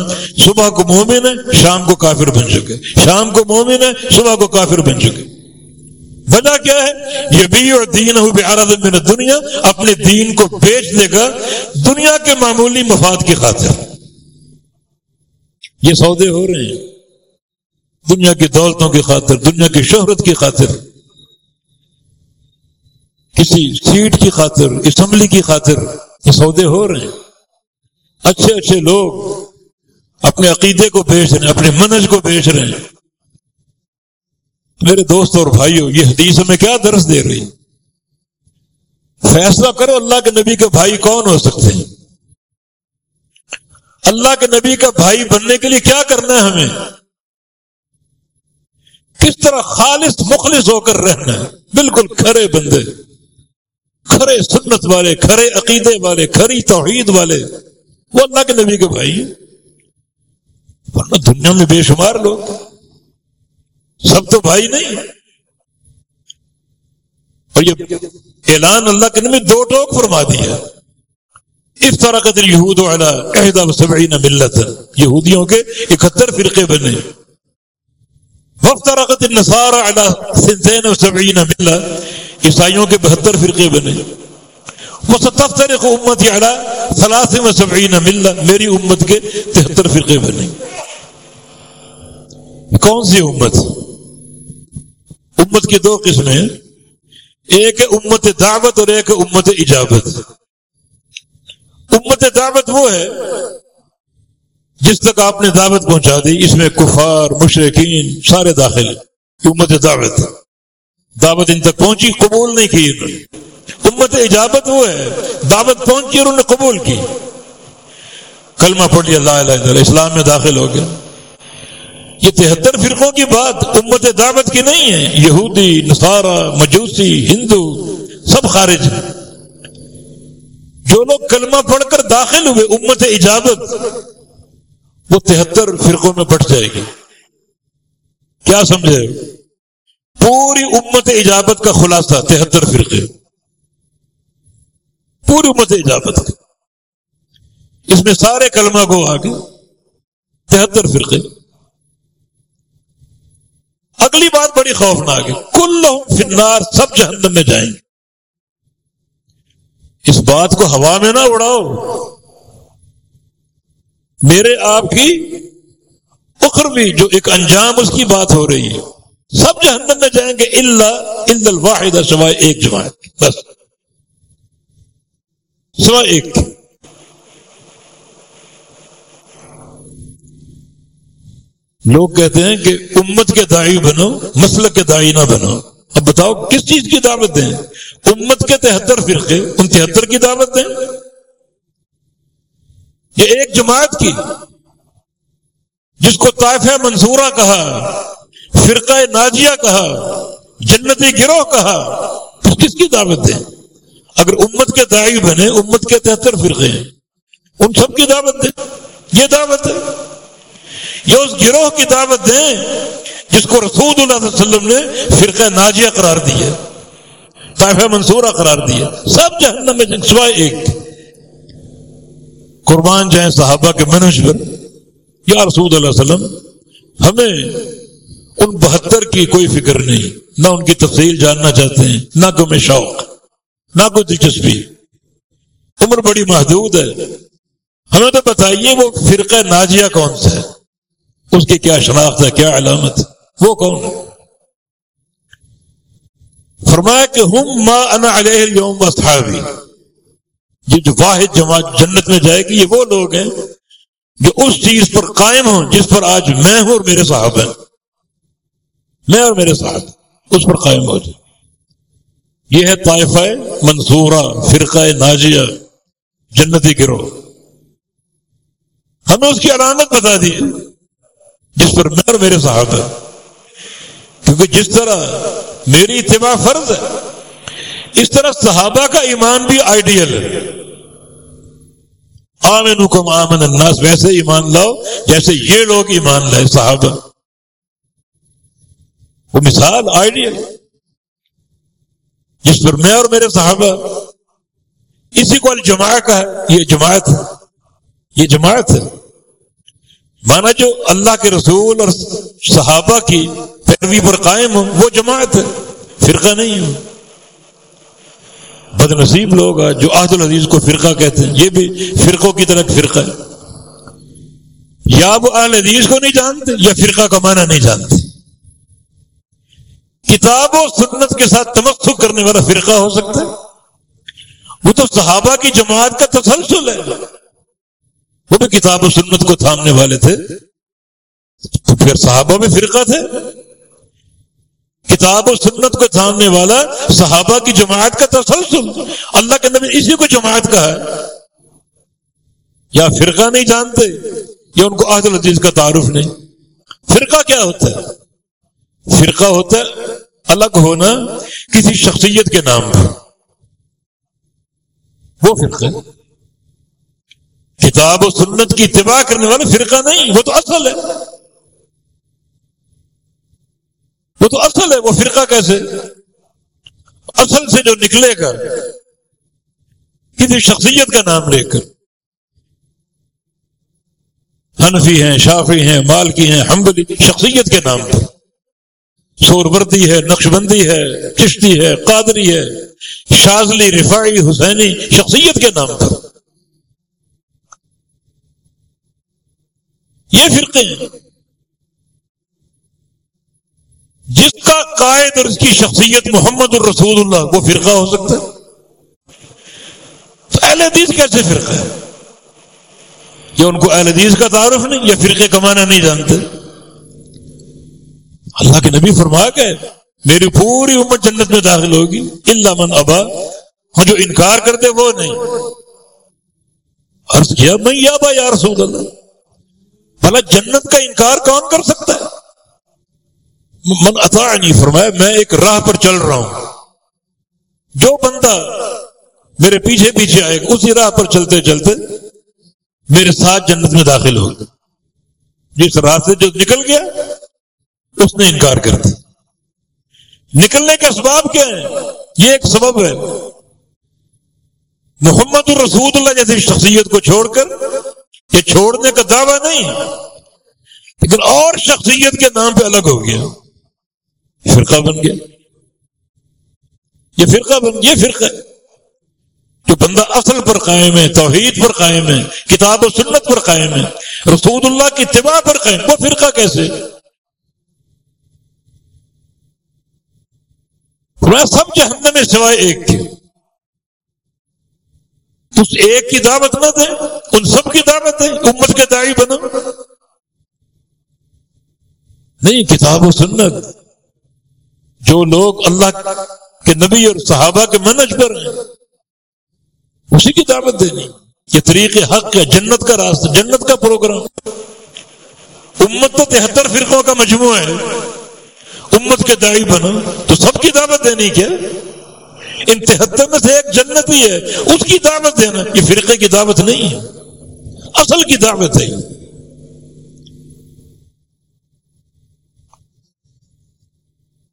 صبح کو مومن ہے، شام کو کافر بن چکے۔ شام کو مومن ہے، صبح کو کافر بن چکے۔ وجہ کیا ہے؟ یہ بھی اور دین ہو میں دنیا اپنے دین کو بیچ دے گا دنیا کے معمولی مفاد کی خاطر۔ یہ سودے ہو رہے ہیں۔ دنیا کی دولتوں کی خاطر، دنیا کی شہرت کی خاطر۔ کسی سیٹ کی خاطر، اسمبلی کی خاطر یہ سودے ہو رہے ہیں۔ اچھے اچھے لوگ اپنے عقیدے کو بیچ رہے ہیں، اپنے منج کو بیچ رہے ہیں۔ میرے دوست اور بھائیوں یہ حدیث میں کیا درس دے رہی فیصلہ کرو اللہ کے نبی کے بھائی کون ہو سکتے ہیں۔ اللہ کے نبی کا بھائی بننے کے لیے کیا کرنا ہے ہمیں؟ کس طرح خالص مخلص ہو کر رہنا ہے۔ بالکل کھرے بندے۔ کھرے سنت والے کھرے عقیدے والے کھری توحید والے۔ وہ اللہ کے نبی کے بھائی ورنہ دنیا میں بے شمار لوگ سب تو بھائی نہیں اور یہ اعلان اللہ کے نبی دو ٹوک فرما دیا اس طرح قدر یہود والا سبعین ملت۔ یہودیوں کے اکہتر فرقے بنے۔ وقت رقت نصار سنتین و سبعین ملت۔ عیسائیوں کے بہتر فرقے بنے۔ وہ ستفتر کو امت اعلیٰ ثلاث و سبعین ملت میری امت کے تہتر فرقے بنے۔ کون سی امت؟ امت کی دو قسمیں ایک ہے امت دعوت اور ایک امت اجابت۔ امت دعوت وہ ہے جس تک آپ نے دعوت پہنچا دی، اس میں کفار مشرقین سارے داخل امت دعوت۔ دعوت ان تک پہنچی، قبول نہیں کی۔ انہوں نے امت اجابت وہ ہے، دعوت پہنچی اور انہوں نے قبول کی۔ کلمہ پڑھ لیا اللہ علیہ اسلام میں داخل ہو گیا۔ یہ تہتر فرقوں کی بات امت دعوت کی نہیں ہے۔ یہودی، نصارہ، مجوسی، ہندو، سب خارج ہیں۔ جو لوگ کلمہ پڑھ کر داخل ہوئے، امت اجابت، وہ تہتر فرقوں میں بٹ جائے گی۔ کیا سمجھے؟ پوری امت اجابت کا خلاصہ تہتر فرقے۔ پوری امت اجابت کا۔ اس میں سارے کلمہ کو آگے۔ تہتر فرقے۔ اگلی بات بڑی خوفناک ہے۔ کل فنار سب جہنم میں جائیں۔ گے اس بات کو ہوا میں نہ اڑاؤ۔ میرے آپ کی اخروی جو ایک انجام اس کی بات ہو رہی ہے۔ سب جہنم میں جائیں گے اللہ الواحد سوائے ایک جماعت بس۔ سوائے ایک لوگ کہتے ہیں کہ امت کے دائی بنو، مسلک کے دائی نہ بنو۔ اب بتاؤ کس چیز کی دعوت دیں؟ امت کے تہتر فرقے، ان تہتر کی دعوت دیں؟ یہ ایک جماعت کی، جس کو طائفہ منصورہ کہا۔ فرقہ ناجیہ کہا، جنتی گروہ کہا کس کی دعوت دیں؟ اگر امت کے دائی بنے، امت کے تہتر فرقے ہیں، ان سب کی دعوت دیں؟ یہ دعوت ہے۔ یہ اس گروہ کی دعوت دیں جس کو رسول اللہ علیہ وسلم نے فرقہ ناجیہ قرار دیا طائفہ منصورہ قرار دیا سب جہنم میں سوائے ایک۔ قربان جائیں صحابہ کے منش پر۔ یا رسول اللہ علیہ وسلم، ہمیں ان بہتر کی کوئی فکر نہیں۔ نہ ان کی تفصیل جاننا چاہتے ہیں، نہ کوئی میں شوق، نہ کوئی دلچسپی۔ عمر بڑی محدود ہے۔ ہمیں تو بتائیے وہ فرقہ ناجیہ کون سا ہے؟ اس کی کیا شناخت ہے، کیا علامت؟ وہ کون؟ ہے فرمایا کہ ہم ما انا علیہ اليوم واصحابی یہ جو واحد جماعت جنت میں جائے گی، یہ وہ لوگ ہیں جو اس چیز پر قائم ہوں جس پر آج میں ہوں اور میرے صاحب ہیں۔ میں اور میرے ساتھ، اس پر قائم ہو جائے۔ یہ ہے طائفہ منصورہ، فرقہ ناجیہ، جنتی گروہ۔ ہمیں اس کی علامت بتا دی جس پر میں اور میرے صاحب ہیں۔ کیونکہ جس طرح میری اتباع فرض ہے، اس طرح صحابہ کا ایمان بھی آئیڈیل ہے۔ آمن حکم آمن الناس، ویسے ایمان لاؤ، جیسے یہ لوگ ایمان لائے صحابہ۔ وہ مثال آئیڈیل جس پر میں اور میرے صحابہ، اسی کو الجماع کا ہے، یہ جماعت ہے۔ یہ جماعت ہے۔ مانا جو اللہ کے رسول اور صحابہ کی پیروی پر قائم ہو وہ جماعت ہے۔ فرقہ نہیں ہو بد نصیب لوگ جو عہد العزیز کو فرقہ کہتے ہیں۔ یہ بھی فرقوں کی طرح فرقہ ہے۔ یا وہ اہل حدیث کو نہیں جانتے یا فرقہ کا معنی نہیں جانتے۔ کتاب و سنت کے ساتھ تمسک کرنے والا فرقہ ہو سکتا ہے؟ وہ تو صحابہ کی جماعت کا تسلسل ہے۔ وہ بھی کتاب و سنت کو تھامنے والے تھے۔ تو پھر صحابہ میں فرقہ تھے۔ کتاب و سنت کو تھامنے والا صحابہ کی جماعت کا تسلسل۔ اللہ کے نبی اسی کو جماعت کا ہے۔ یا فرقہ نہیں جانتے، یا ان کو عہد العزیز کا تعارف نہیں۔ فرقہ کیا ہوتا ہے؟ فرقہ ہوتا ہے، الگ ہونا کسی شخصیت کے نام پر وہ فرقہ کتاب و سنت کی اتباع کرنے والا فرقہ نہیں، وہ تو اصل ہے۔ وہ تو اصل ہے، وہ فرقہ کیسے؟ اصل سے جو نکلے گا، کسی شخصیت کا نام لے کر۔ حنفی ہیں شافی ہیں، مالکی ہیں، حنبلی شخصیت کے نام پر۔ سور وردی ہے نقش بندی ہے، کشتی ہے، قادری ہے۔ شازلی رفائی حسینی شخصیت کے نام پر۔ یہ فرقے ہیں جس کا قائد اور اس کی شخصیت محمد الرسول اللہ وہ فرقہ ہو سکتا ہے۔ تو اہل حدیث کیسے فرقہ ہے؟ یا ان کو اہل حدیث کا تعارف نہیں یا فرقے کمانا نہیں جانتے۔ اللہ کے نبی فرما کے میری پوری امت جنت میں داخل ہوگی اللہ من ابا ہاں جو انکار کرتے وہ نہیں۔ عرض کیا، میں یا با یا رسول اللہ۔ بھلا جنت کا انکار کون کر سکتا ہے؟ من عطا نہیں فرمایا، میں ایک راہ پر چل رہا ہوں۔ جو بندہ میرے پیچھے پیچھے آئے گا اسی راہ پر چلتے چلتے میرے ساتھ جنت میں داخل ہوگا جس راہ سے جو نکل گیا اس نے انکار کر دیا۔ نکلنے کا سباب کیا ہے؟ یہ ایک سبب ہے۔ محمد الرسود اللہ جیسی شخصیت کو چھوڑ کر یہ چھوڑنے کا دعویٰ نہیں، لیکن اور شخصیت کے نام پہ الگ ہو گیا۔ فرقہ بن گیا۔ یہ فرقہ بن، یہ فرقہ ہے۔ جو بندہ اصل پر قائم ہے، توحید پر قائم ہے، کتاب و سنت پر قائم ہے، رسول اللہ کی اتباع پر قائم، وہ فرقہ کیسے؟ سب جہنم میں سوائے ایک کے اس ایک کی دعوت نہ دیں ان سب کی دعوت ہے، امت کے دائی بنا نہیں، کتاب و سنت۔ جو لوگ اللہ کے نبی اور صحابہ کے منج پر ہیں، اسی کی دعوت دینی۔ یہ طریق حق ہے، جنت کا راستہ، جنت کا پروگرام۔ امت تو تہتر فرقوں کا مجموعہ ہے۔ امت کے دائی بنا تو سب کی دعوت دینی کیا ان تہتر میں سے ایک جنت ہی ہے، اس کی دعوت دینا، یہ فرقے کی دعوت نہیں ہے۔ اصل کی دعوت ہے۔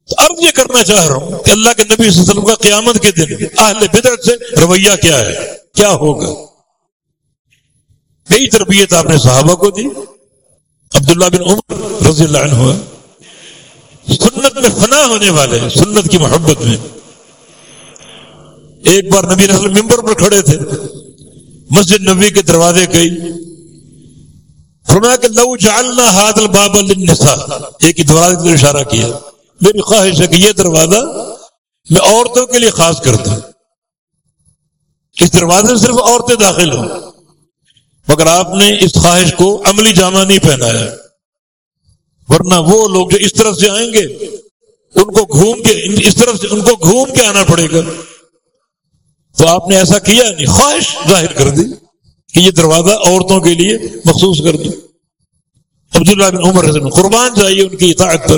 تو عرض یہ کرنا چاہ رہا ہوں کہ اللہ کے نبی صلی اللہ علیہ وسلم کا قیامت کے دن اہل بدعت سے رویہ کیا ہے؟ کیا ہوگا؟ یہی تربیت آپ نے صحابہ کو دی۔ عبداللہ بن عمر رضی اللہ عنہ سنت میں فنا ہونے والے سنت کی محبت میں۔ ایک بار نبی رسول ممبر پر کھڑے تھے۔ مسجد نبی کے دروازے گئی۔ فرمایا کہ لو جالنا ہاتھ الباب النساء ایک ہی دروازے کی اشارہ کیا۔ میری خواہش ہے کہ یہ دروازہ میں عورتوں کے لیے خاص کرتا ہوں اس دروازے میں صرف عورتیں داخل ہوں۔ مگر آپ نے اس خواہش کو عملی جامہ نہیں پہنایا۔ ورنہ وہ لوگ جو اس طرف سے آئیں گے ان کو گھوم کے اس طرف سے ان کو گھوم کے آنا پڑے گا۔ تو آپ نے ایسا کیا نہیں، خواہش ظاہر کر دی کہ یہ دروازہ عورتوں کے لیے مخصوص کر دوں عبداللہ بن عمر رضی قربان جائیے ان کی اطاعت پر۔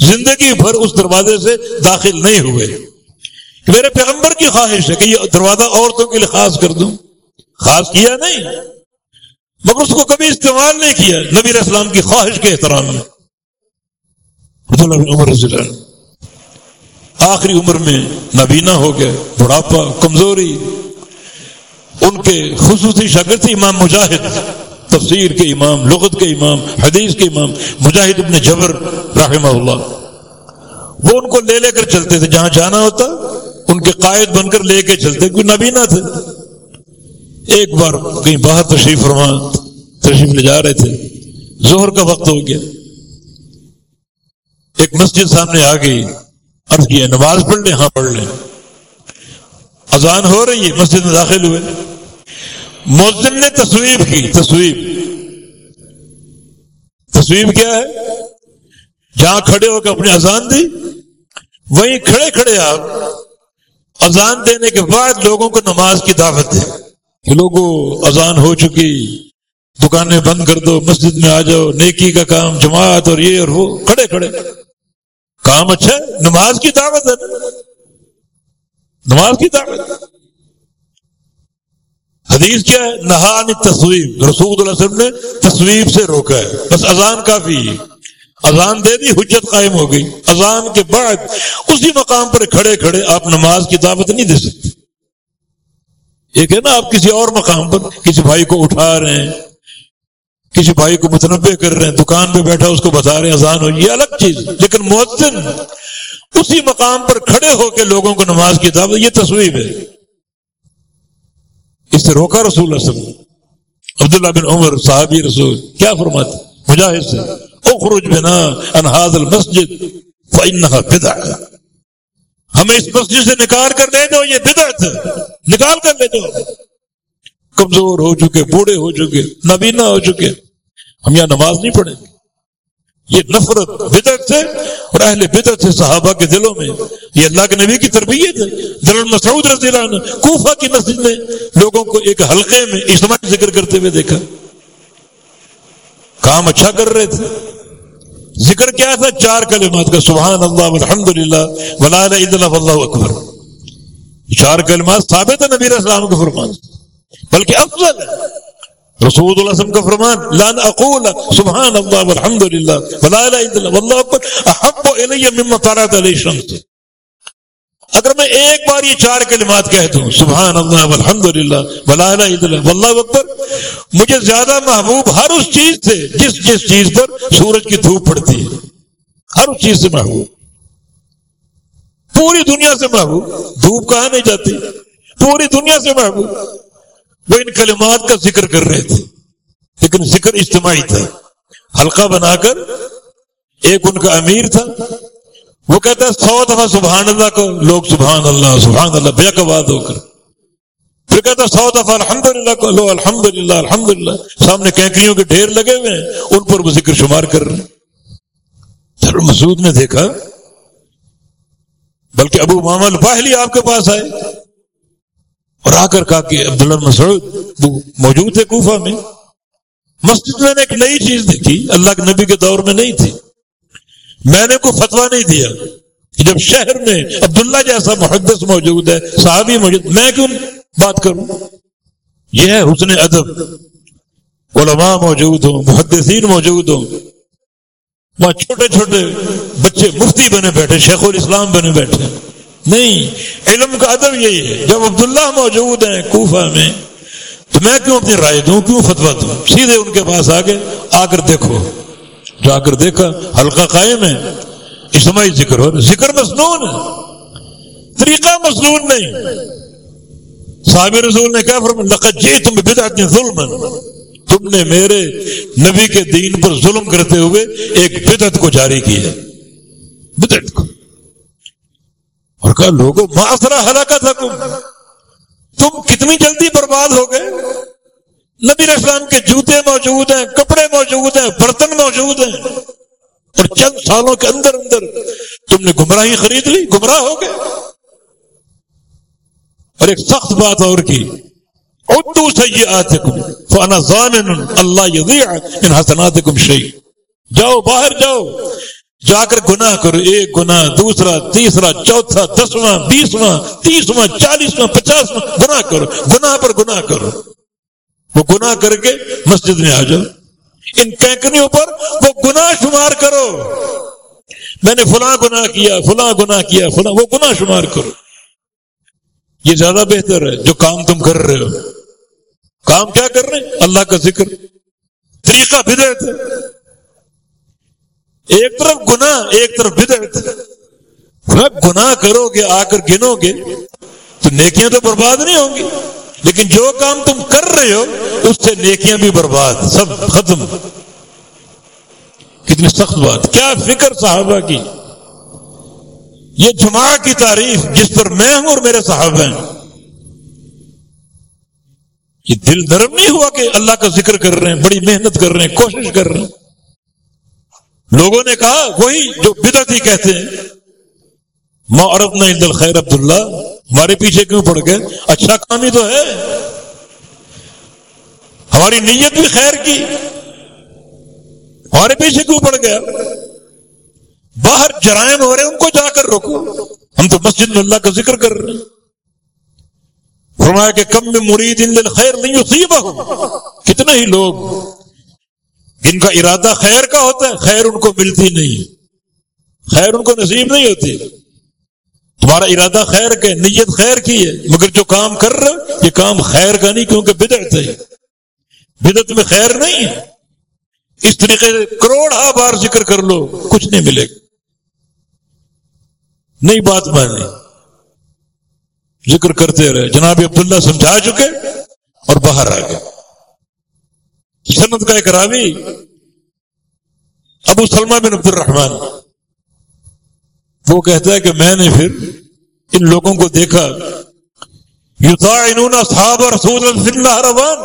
زندگی بھر اس دروازے سے داخل نہیں ہوئے۔ میرے پیغمبر کی خواہش ہے کہ یہ دروازہ عورتوں کے لیے خاص کر دوں۔ خاص کیا نہیں، مگر اس کو کبھی استعمال نہیں کیا۔ نبی اسلام کی خواہش کے احترام میں۔ عبداللہ بن عمر رضی اللہ آخری عمر میں نبینا ہو گئے، بڑھاپا، کمزوری۔ ان کے خصوصی شاگرد امام مجاہد۔ تفسیر کے امام، لغت کے امام، حدیث کے امام، مجاہد ابن جبر رحمہ اللہ۔ وہ ان کو لے لے کر چلتے تھے، جہاں جانا ہوتا، ان کے قائد بن کر لے کے چلتے، کوئی نبینا تھے۔ ایک بار کہیں باہر تشریف فرما تشریف لے جا رہے تھے۔ زہر کا وقت ہو گیا۔ ایک مسجد سامنے آ گئی۔ عرض کیا نماز پڑھ لیں ہاں پڑھ لیں۔ اذان ہو رہی ہے، مسجد میں داخل ہوئے۔ مؤذن نے تصویر کی تصویر تصویر کیا ہے؟ جہاں کھڑے ہو کے اپنی اذان دی، وہیں کھڑے کھڑے آپ اذان دینے کے بعد لوگوں کو نماز کی دعوت دیں۔ کہ لوگوں اذان ہو چکی، دکانیں بند کر دو، مسجد میں آ جاؤ، نیکی کا کام، جماعت اور یہ اور وہ۔ کھڑے کھڑے۔ کام اچھا ہے؟ نماز کی دعوت ہے۔ نماز کی دعوت حدیث کیا ہے؟ نہانی تصویر رسول اللہ وسلم نے تصویر سے روکا ہے۔ بس اذان کافی ہے۔ اذان دے دی، حجت قائم ہو گئی۔ اذان کے بعد اسی مقام پر کھڑے کھڑے آپ نماز کی دعوت نہیں دے سکتے۔ ایک ہے نا آپ کسی اور مقام پر کسی بھائی کو اٹھا رہے ہیں۔ کسی بھائی کو متنوع کر رہے ہیں، دکان پہ بیٹھا، اس کو بتا رہے ہیں، اذان ہو یہ الگ چیز لیکن مؤذن اسی مقام پر کھڑے ہو کے لوگوں کو نماز کی دعوت یہ تصویر ہے۔ اس سے روکا رسول اللہ وسلم۔ عبداللہ بن عمر، صحابی رسول، کیا فرماتے مجاہد سے، اخرج بنا انہاد المسجد فإنها بدع ہمیں اس مسجد سے نکال کر لے دو، یہ بدعت ہے۔ نکال کر لے دو۔ کمزور ہو چکے، بوڑھے ہو چکے نبینا ہو چکے۔ ہم یہاں نماز نہیں پڑھیں گے۔ یہ نفرت، بدعت سے اور اہل بدعت سے صحابہ کے دلوں میں۔ یہ اللہ کے نبی کی تربیت ہے۔ دل مسعود رضی اللہ عنہ کوفہ کی مسجد میں لوگوں کو ایک حلقے میں اجتماعی ذکر کرتے ہوئے دیکھا۔ کام اچھا کر رہے تھے۔ ذکر کیا تھا؟ چار کلمات کا۔ سبحان اللہ الحمد للہ ولا اللہ اکبر۔ چار کلمات ثابت ہے نبی السلام کا فرمان بلکہ افضل. ہے رسول اللہ وسلم کا فرمان لان اقول سبحان اللہ والحمد للہ ولا الہ الا اللہ، واللہ اکبر. احب الی مما طلعت علیہ الشمس اگر میں ایک بار یہ چار کلمات کہہ دوں سبحان اللہ والحمد للہ ولا الہ الا اللہ، واللہ اکبر. مجھے زیادہ محبوب ہر اس چیز سے، جس جس چیز پر سورج کی دھوپ پڑتی ہے. ہر اس چیز سے محبوب. پوری دنیا سے محبوب. دھوپ کہاں نہیں جاتی؟ پوری دنیا سے محبوب. وہ ان کلمات کا ذکر کر رہے تھے، لیکن ذکر اجتماعی تھا۔ ہلکا بنا کر ایک ان کا امیر تھا، وہ کہتا ہے، سو دفعہ سبحان اللہ کو، لوگ سبحان اللہ سبحان اللہ، بے قباد ہو کر۔ پھر کہتا سو دفعہ الحمد للہ کو، لو الحمد للہ الحمد للہ سامنے کینکریوں کے ڈھیر لگے ہوئے ہیں، ان پر وہ ذکر شمار کر رہے ہیں۔ مسعود نے دیکھا، بلکہ ابو محمد باہلی آپ کے پاس آئے۔ اور آ کر کہا کہ عبداللہ مسعود موجود تھے کوفہ میں۔ مسجد میں نے ایک نئی چیز دیکھی، اللہ کے نبی کے دور میں نہیں تھی۔ میں نے کوئی فتوا نہیں دیا کہ جب شہر میں عبداللہ جیسا محدث موجود ہے، صحابی موجود، میں کیوں بات کروں؟ یہ ہے حسن ادب۔ علماء موجود ہوں، محدثین موجود ہوں۔ وہاں چھوٹے چھوٹے بچے مفتی بنے بیٹھے، شیخ الاسلام بنے بیٹھے۔ نہیں، علم کا ادب یہی ہے۔ جب عبداللہ موجود ہیں کوفہ میں، تو میں کیوں اپنی رائے دوں؟ کیوں فتوا دوں؟ سیدھے ان کے پاس آگے آ کر دیکھو۔ جا کر دیکھا، حلقہ قائم ہے۔ اجتماعی ذکر ہو رہا ذکر مصنون ہے۔ طریقہ مصنون نہیں۔ صحابہ رسول نے کہا فرما لقد جی تم بدعت ظلم تم نے میرے نبی کے دین پر ظلم کرتے ہوئے ایک بدعت کو جاری کیا۔ بدعت کو۔ اور کہا، لوگوں معاشرہ ہلاکت تھا تم۔ کتنی جلدی برباد ہو گئے؟ نبی اسلام کے جوتے موجود ہیں، کپڑے موجود ہیں، برتن موجود ہیں۔ اور چند سالوں کے اندر اندر تم نے گمراہی خرید لی، گمراہ ہو گئے۔ اور ایک سخت بات اور کی۔ اردو سے یہ آتے کم فانا ضامن اللہ ان حسنات کم جاؤ، باہر جاؤ۔ جا کر گناہ کرو ایک گناہ، دوسرا، تیسرا، چوتھا، دسواں، بیسواں، تیسواں، چالیسواں، پچاسواں، گناہ کرو گناہ پر گناہ کرو وہ گناہ کر کے مسجد میں آ جاؤ۔ ان کینکنیوں پر وہ گناہ شمار کرو۔ میں نے فلاں گناہ کیا، فلاں گناہ کیا، فلاں، وہ گناہ شمار کرو۔ یہ زیادہ بہتر ہے جو کام تم کر رہے ہو۔ کام کیا کر رہے ہیں؟ اللہ کا ذکر۔ طریقہ بدعت ہے۔ ایک طرف گناہ، ایک طرف بدعت۔ گناہ کرو گے آ کر گنو گے تو نیکیاں تو برباد نہیں ہوں گی۔ لیکن جو کام تم کر رہے ہو، اس سے نیکیاں بھی برباد، سب ختم۔ کتنی سخت بات۔ کیا فکر صحابہ کی؟ یہ جمعہ کی تعریف جس پر میں ہوں اور میرے صحابہ ہیں۔ یہ دل نرم نہیں ہوا کہ اللہ کا ذکر کر رہے ہیں، بڑی محنت کر رہے ہیں، کوشش کر رہے ہیں۔ لوگوں نے کہا، وہی جو بدعت ہی کہتے ہیں۔ ماں عرب نے عید الخیر عبداللہ، ہمارے پیچھے کیوں پڑ گئے؟ اچھا کام ہی تو ہے۔ ہماری نیت بھی خیر کی۔ ہمارے پیچھے کیوں پڑ گیا باہر جرائم ہو رہے ہیں، ان کو جا کر روکو۔ ہم تو مسجد میں اللہ کا ذکر کر رہے ہیں۔ فرمایا کہ کم میں مرید ان دن خیر نہیں اصیبہ کتنے ہی لوگ جن کا ارادہ خیر کا ہوتا ہے، خیر ان کو ملتی نہیں خیر ان کو نصیب نہیں ہوتی۔ تمہارا ارادہ خیر کے نیت خیر کی ہے، مگر جو کام کر رہے یہ کام خیر کا نہیں، کیونکہ بدعت ہے۔ بدعت میں خیر نہیں ہے۔ اس طریقے سے کروڑا بار ذکر کر لو، کچھ نہیں ملے گا۔ نئی بات مانی ذکر کرتے رہے۔ جناب عبداللہ سمجھا چکے اور باہر آ گئے۔ سنت کا ایک راوی، ابو سلمہ بن عبد الرحمان وہ کہتا ہے کہ میں نے پھر ان لوگوں کو دیکھا یوتا صحاب رسول نہروان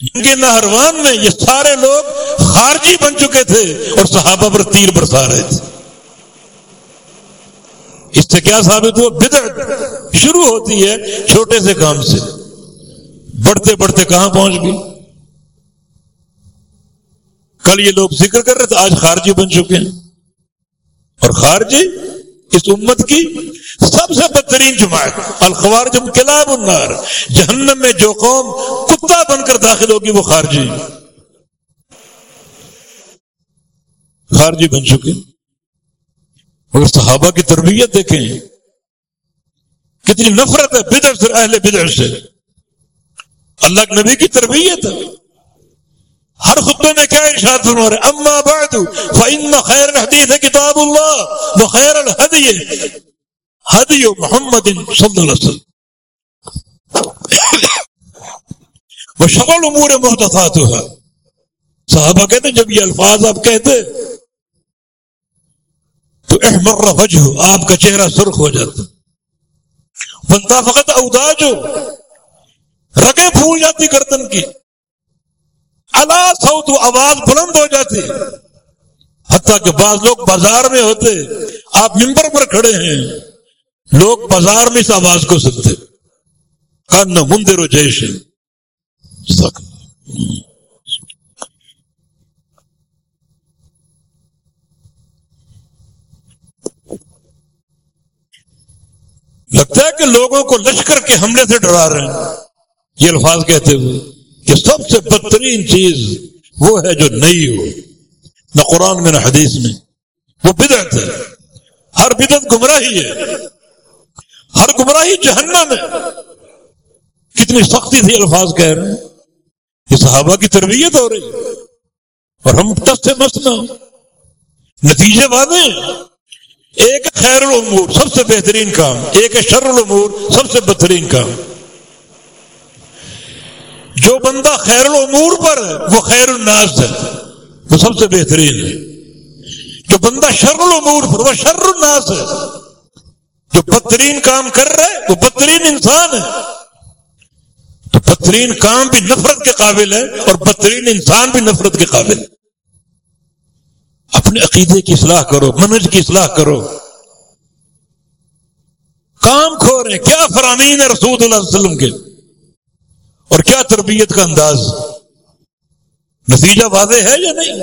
ان کے نہروان میں یہ سارے لوگ خارجی بن چکے تھے اور صحابہ پر تیر برسا رہے تھے۔ اس سے کیا ثابت ہوا؟ بدعت شروع ہوتی ہے چھوٹے سے کام سے۔ بڑھتے بڑھتے کہاں پہنچ گئی؟ کل یہ لوگ ذکر کر رہے تھے، آج خارجی بن چکے ہیں۔ اور خارجی اس امت کی سب سے بدترین جماعت، الخوار کلاب النار، جہنم میں جو قوم کتا بن کر داخل ہوگی، وہ خارجی۔ خارجی بن چکے۔ مگر صحابہ کی تربیت دیکھیں، کتنی نفرت ہے بدر سے، اہل بدر سے۔ اللہ کے نبی کی تربیت ہے۔ ہر خطبے میں کیا ارشاد فرما رہے۔ اما بعد، فإن خیر الحدیث کتاب اللہ وہ خیر الحدی حدی محمد صلی اللہ علیہ وسلم. وہ شغل امور محدثات صحابہ کہتے جب یہ الفاظ آپ کہتے، تو احمر وجہ، آپ کا چہرہ سرخ ہو جاتا۔ بنتا فقط اوداج ہو رگیں پھول جاتی گردن کی۔ ہو تو آواز بلند ہو جاتی۔ حتیٰ کہ بعض لوگ بازار میں ہوتے، آپ ممبر پر کھڑے ہیں۔ لوگ بازار میں اس آواز کو سنتے۔ کن مندر و جیش۔ لگتا ہے کہ لوگوں کو لشکر کے حملے سے ڈرا رہے ہیں۔ یہ الفاظ کہتے ہوئے۔ کہ سب سے بدترین چیز وہ ہے جو نئی ہو۔ نہ قرآن میں، نہ حدیث میں۔ وہ بدعت ہے۔ ہر بدعت گمراہی ہے۔ ہر گمراہی جہنم ہے۔ کتنی سختی تھی الفاظ کہہ رہے ہیں۔ یہ صحابہ کی تربیت ہو رہی اور ہم ٹس سے مست نہ نتیجے واضح ایک خیر العمور سب سے بہترین کام۔ ایک شر العمور سب سے بہترین کام۔ جو بندہ خیر العمور پر ہے، وہ خیر الناس ہے۔ وہ سب سے بہترین ہے۔ جو بندہ شر العمور پر، وہ شر الناس ہے۔ جو بدترین کام کر رہا ہے، وہ بدترین انسان ہے۔ تو بدترین کام بھی نفرت کے قابل ہے اور بدترین انسان بھی نفرت کے قابل ہے۔ اپنے عقیدے کی اصلاح کرو منج کی اصلاح کرو۔ کام کھو رہے کیا فرامین ہے رسول اللہ علیہ وسلم کے۔ اور کیا تربیت کا انداز؟ نتیجہ واضح ہے یا نہیں؟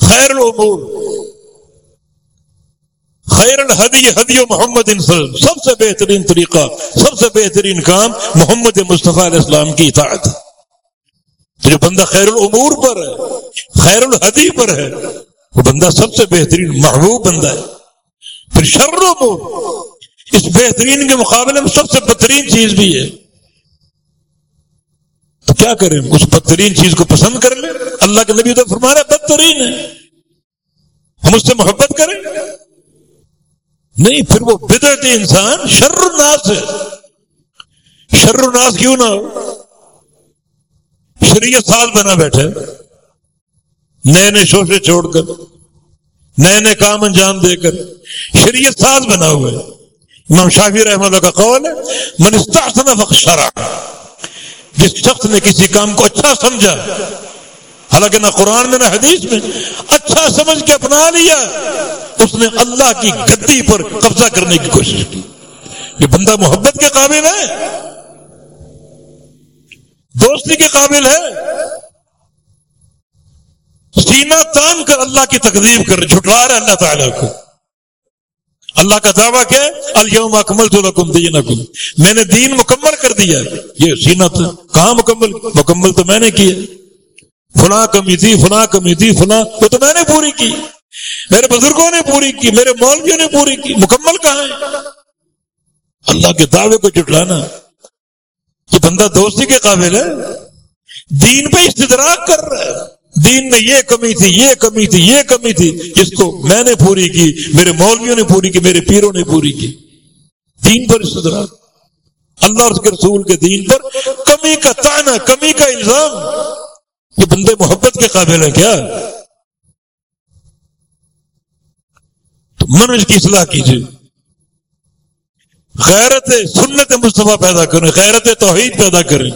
خیر العمور خیر الحدی حدی محمد سب سے بہترین طریقہ، سب سے بہترین کام محمد مصطفیٰ علیہ السلام کی اطاعت جو بندہ خیر العمور پر ہے، خیر الحدی پر ہے، وہ بندہ سب سے بہترین محبوب بندہ ہے۔ پھر شر العمور اس بہترین کے مقابلے میں سب سے بہترین چیز بھی ہے۔ تو کیا کریں؟ اس بدترین چیز کو پسند کر لیں؟ اللہ کے نبی تو فرمانا بدترین ہے۔ ہم اس سے محبت کریں؟ نہیں، پھر وہ بدعت انسان شر الناس ہے۔ شر الناس کیوں نہ ہو؟ شریعت سال بنا بیٹھے نئے نئے شوشے چھوڑ کر، نئے نئے کام انجام دے کر، شریعت ساز بنا ہوا ہے امام شافی رحمہ اللہ کا قول ہے، من استحسن فخشرا جس شخص نے کسی کام کو اچھا سمجھا، حالانکہ نہ قرآن میں نہ حدیث میں اچھا سمجھ کے اپنا لیا، اس نے اللہ کی گدی پر قبضہ کرنے کی کوشش کی۔ یہ بندہ محبت کے قابل ہے، دوستی کے قابل ہے، سینہ تان کر اللہ کی تقدیب کر، جھٹلا رہا اللہ تعالیٰ کو۔ اللہ کا دعویٰ کیا الم اکمل تو لکم دین میں نے دین مکمل کر دیا۔ یہ سینت کہاں مکمل؟ مکمل تو میں نے کیا فلاں کمی تھی، فلاں کمی تھی، فلاں، وہ تو میں نے پوری کی۔ میرے بزرگوں نے پوری کی، میرے مولویوں نے پوری کی۔ مکمل کہاں ہے؟ اللہ کے دعوے کو جٹلانا یہ بندہ دوستی کے قابل ہے۔ دین پہ استدراک کر رہا ہے۔ دین میں یہ کمی تھی، یہ کمی تھی، یہ کمی تھی، جس کو میں نے پوری کی، میرے مولویوں نے پوری کی، میرے پیروں نے پوری کی۔ دین پر استدراک اللہ اور اس کے رسول کے دین پر کمی کا تانا، کمی کا الزام۔ یہ بندے محبت کے قابل ہیں کیا؟ تو منج کی اصلاح کیجیے غیرت سنت مصطفیٰ پیدا کریں، غیرت توحید پیدا کریں۔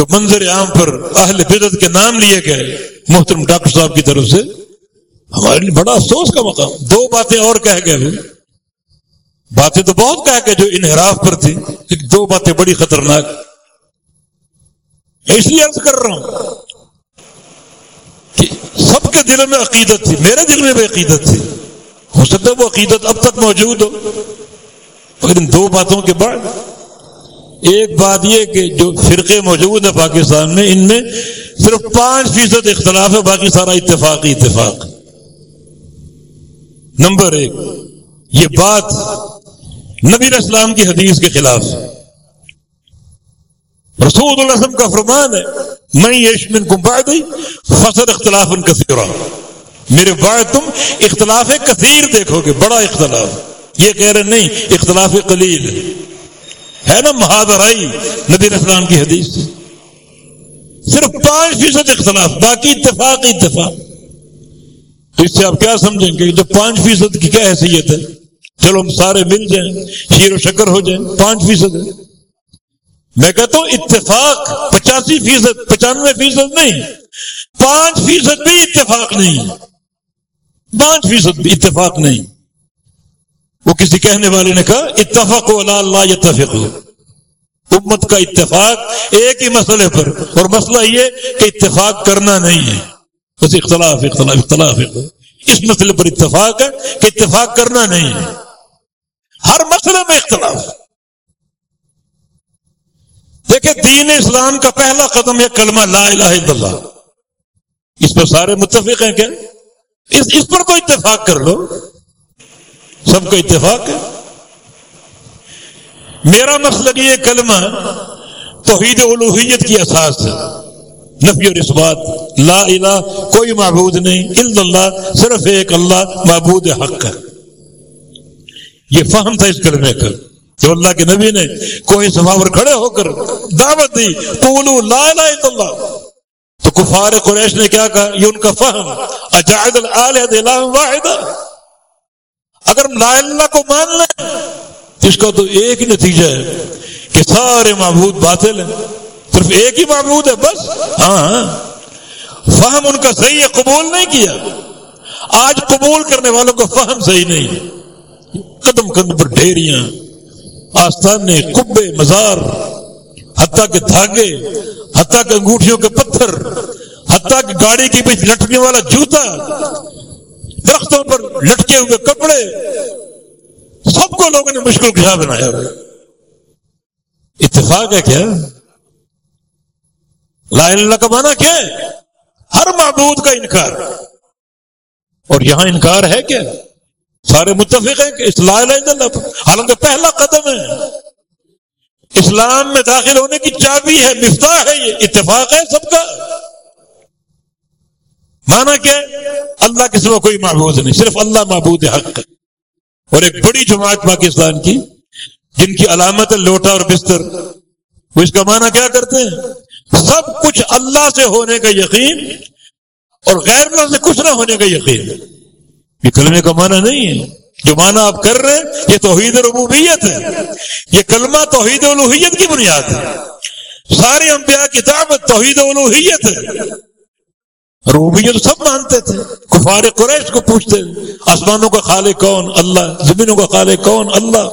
جو منظر عام پر اہل بدت کے نام لیے گئے، محترم ڈاکٹر صاحب کی طرف سے، ہمارے لیے بڑا افسوس کا مقام۔ دو باتیں اور کہہ گئے باتیں تو بہت کہہ گئے جو انحراف پر تھی دو باتیں بڑی خطرناک۔ اس لیے عرض کر رہا ہوں کہ سب کے دل میں عقیدت تھی، میرے دل میں بھی عقیدت تھی۔ ہو سکتا ہے وہ عقیدت اب تک موجود ہو مگر ان دو باتوں کے بعد ایک بات یہ کہ جو فرقے موجود ہیں پاکستان میں، ان میں صرف پانچ فیصد اختلاف ہے، باقی سارا اتفاقی اتفاق نمبر ایک، یہ بات نبی اسلام کی حدیث کے خلاف رسول اللہ وسلم کا فرمان ہے میں یشمن کو بادی فصل اختلاف ان کثیرہ۔ میرے بعد تم اختلاف کثیر دیکھو گے، بڑا اختلاف۔ یہ کہہ رہے نہیں، اختلاف قلیل۔ ہے نا محاذرائی نبی اسلام کی حدیث صرف پانچ فیصد اختلاف، باقی اتفاق اتفاق۔ تو اس سے آپ کیا سمجھیں گے جو پانچ فیصد کی کیا حیثیت ہے؟ چلو ہم سارے مل جائیں، شیر و شکر ہو جائیں، پانچ فیصد ہے۔ میں کہتا ہوں اتفاق پچاسی فیصد، پچانوے فیصد نہیں۔ پانچ فیصد بھی اتفاق نہیں۔ پانچ فیصد بھی اتفاق نہیں۔ وہ کسی کہنے والے نے کہا اتفاق اللہ اتفق امت کا اتفاق ایک ہی مسئلے پر۔ اور مسئلہ یہ کہ اتفاق کرنا نہیں ہے۔ بس اختلاف اختلاف اختلاف۔ اس مسئلے پر اتفاق ہے کہ اتفاق کرنا نہیں ہے۔ ہر مسئلے میں اختلاف۔ دیکھیں، دین اسلام کا پہلا قدم ہے کلمہ لا الہ الا اللہ۔ اس پر سارے متفق ہیں کیا؟ اس اس پر کوئی اتفاق کر لو۔ سب کا اتفاق ہے؟ میرا مسئلہ یہ کلمہ توحید الوحیت کی اساس ہے۔ نفی اور اس بات، لا الہ کوئی معبود نہیں، الا اللہ، صرف ایک اللہ، معبود حق ہے۔ یہ فہم تھا اس کلمے کا۔ جو اللہ کے نبی نے کوئی سفاور کھڑے ہو کر دعوت دی قولو لا الہ الا اللہ۔ تو کفار قریش نے کیا کہا؟ یہ ان کا فہم اجعل الالہ الہ واحد اگر ہم لا اللہ کو مان لیں اس کا تو ایک ہی نتیجہ ہے کہ سارے معبود باطل ہیں۔ صرف ایک ہی معبود ہے، بس۔ ہاں۔ فہم ان کا صحیح ہے، قبول نہیں کیا۔ آج قبول کرنے والوں کا فہم صحیح نہیں قدم قدم پر ڈھیریاں، آستانے کبے مزار، حتیٰ کے دھاگے، حتیٰ کے انگوٹھیوں کے پتھر، حتیٰ کی گاڑی کے بیچ لٹکنے والا جوتا۔ درختوں پر لٹکے ہوئے کپڑے سب کو لوگوں نے مشکل کیا بنایا اتفاق ہے کیا؟ لا اللہ کا مانا کیا ہے؟ ہر معبود کا انکار۔ اور یہاں انکار ہے کیا؟ سارے متفق ہیں کہ اس لا الہ الا اللہ حالانکہ پہلا قدم ہے۔ اسلام میں داخل ہونے کی چابی ہے، مفتاح ہے، یہ اتفاق ہے سب کا۔ مانا کیا اللہ کے سوا کوئی معبود نہیں، صرف اللہ معبود حق ہے۔ اور ایک بڑی جماعت پاکستان کی، جن کی علامت لوٹا اور بستر۔ وہ اس کا معنی کیا کرتے ہیں؟ سب کچھ اللہ سے ہونے کا یقین اور غیر اللہ سے کچھ نہ ہونے کا یقین۔ یہ کلمے کا معنی نہیں ہے۔ جو معنی آپ کر رہے ہیں، یہ توحید ربوبیت ہے۔ یہ کلمہ توحید الوحیت کی بنیاد ہے۔ سارے انبیاء کتاب توحید الوحیت ہے۔ ربوبیت سب مانتے تھے، کفار قریش کو پوچھتے، آسمانوں کا خالق کون؟ اللہ. زمینوں کا خالق کون؟ اللہ.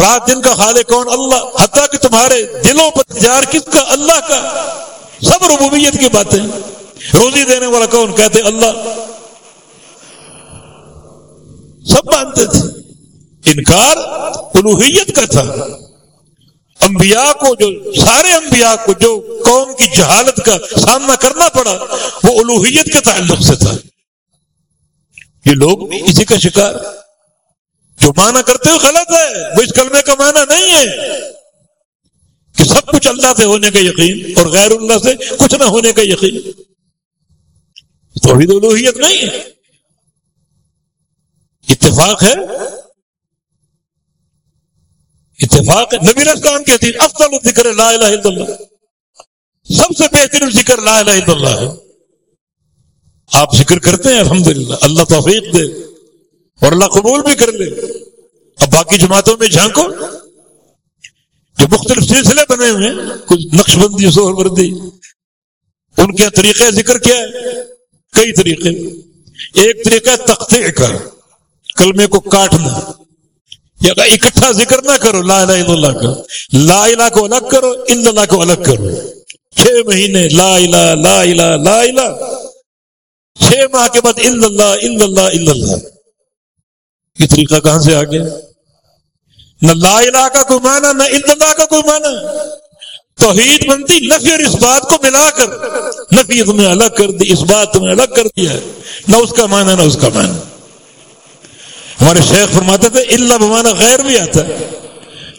رات دن کا خالق کون؟ اللہ. حتیٰ کہ تمہارے دلوں پر تجار کس کا؟ اللہ کا. سب ربوبیت کی باتیں. روزی دینے والا کون؟ کہتے، اللہ. سب مانتے تھے. انکار الوحیت کا تھا. انبیاء کو جو سارے انبیاء کو جو قوم کی جہالت کا سامنا کرنا پڑا، وہ الوحیت کے تعلق سے تھا۔ یہ لوگ اسی کا شکار۔ جو مانا کرتے ہوئے غلط ہے، وہ اس کلمے کا معنی نہیں ہے۔ کہ سب کچھ اللہ سے ہونے کا یقین اور غیر اللہ سے کچھ نہ ہونے کا یقین۔ توحید الوحیت نہیں ہے۔ اتفاق ہے۔ اتفاق ہے۔ نبی اسلام کہتی افضل ذکر لا الہ الا اللہ۔ سب سے بہترین ذکر لا الہ الا اللہ ہے۔ آپ ذکر کرتے ہیں، الحمدللہ۔ اللہ توفیق دے۔ اور اللہ قبول بھی کر لے۔ اب باقی جماعتوں میں جھانکو۔ جو مختلف سلسلے بنے ہوئے ہیں، کچھ نقش بندی زور بردی۔ ان کے طریقے ذکر کیا ہے؟ کئی طریقے۔ ایک طریقہ تختے کا۔ کلمے کو کاٹنا۔ یا اکٹھا ذکر نہ کرو، لا الہ الا اللہ کا لا الہ کو الگ کرو، الا اللہ کو الگ کرو۔ چھ مہینے، لا الہ لا الہ لا الہ۔ چھ ماہ کے بعد الا اللہ الا اللہ الا اللہ۔ یہ طریقہ کہاں سے آ گیا؟ نہ لا الہ کا کوئی معنی، نہ الا اللہ کا کوئی معنی۔ توحید بنتی نفی اور اس بات کو ملا کر۔ نفی تمہیں الگ کر دی، اس بات تمہیں الگ کر دیا نہ اس کا معنی، نہ اس کا معنی۔ ہمارے شیخ فرماتے تھے اللہ بمانا غیر بھی آتا ہے۔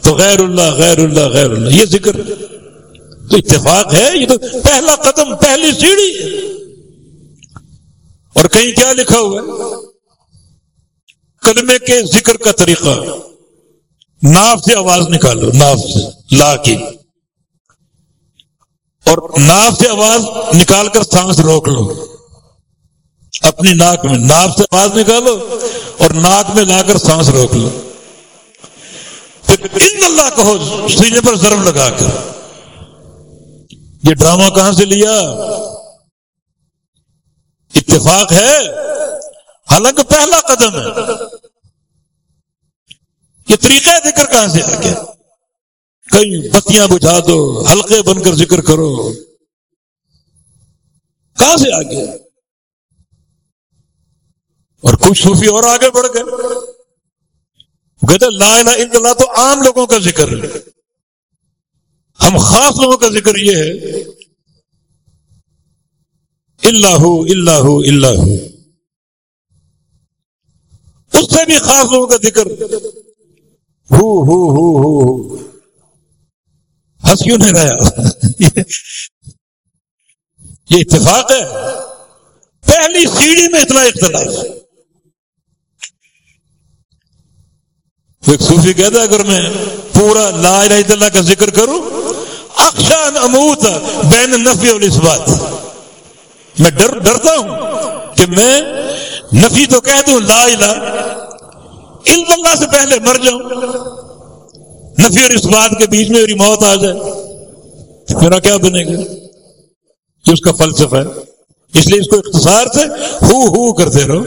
تو غیر اللہ غیر اللہ غیر اللہ یہ ذکر۔ تو اتفاق ہے، یہ تو پہلا قدم، پہلی سیڑھی۔ اور کہیں کیا لکھا ہوا ہے؟ کلمے کے ذکر کا طریقہ۔ ناف سے آواز نکالو، ناف سے، لا کی۔ اور ناف سے آواز نکال کر سانس روک لو۔ اپنی ناک میں ناف سے آواز نکالو اور ناک میں لا کر سانس روک لو۔ پھر ان اللہ کہو، سینے پر ضرب لگا کر۔ یہ ڈرامہ کہاں سے لیا؟ اتفاق ہے؟ حالانکہ پہلا قدم ہے۔ یہ طریقہ ذکر کہاں سے آ گیا؟ کئی بتیاں بجھا دو ہلکے بن کر ذکر کرو۔ کہاں سے آ گیا؟ اور کچھ صوفی اور آگے بڑھ گئے کہتے لا الہ الا اللہ تو عام لوگوں کا ذکر ہے۔ ہم خاص لوگوں کا ذکر یہ ہے۔ اللہ اللہ اللہ اس سے بھی خاص لوگوں کا ذکر۔ ہو ہو ہو ہو ہنس کیوں نہیں رہا یہ اتفاق ہے۔ پہلی سیڑھی میں اتنا اختلاف۔ ایک صوفی کہتا ہے اگر میں پورا لا الہ الا اللہ کا ذکر کروں اکشان اموت بین نفی اور اس بات میں ڈر، ڈرتا ہوں کہ میں نفی تو کہہ دوں، لا الہ الا اللہ سے پہلے مر جاؤں۔ نفی اور اس بات کے بیچ میں میری موت آ جائے۔ میرا کیا بنے گا؟ یہ اس کا فلسفہ ہے۔ اس لیے اس کو اختصار سے ہو ہو کرتے رہو۔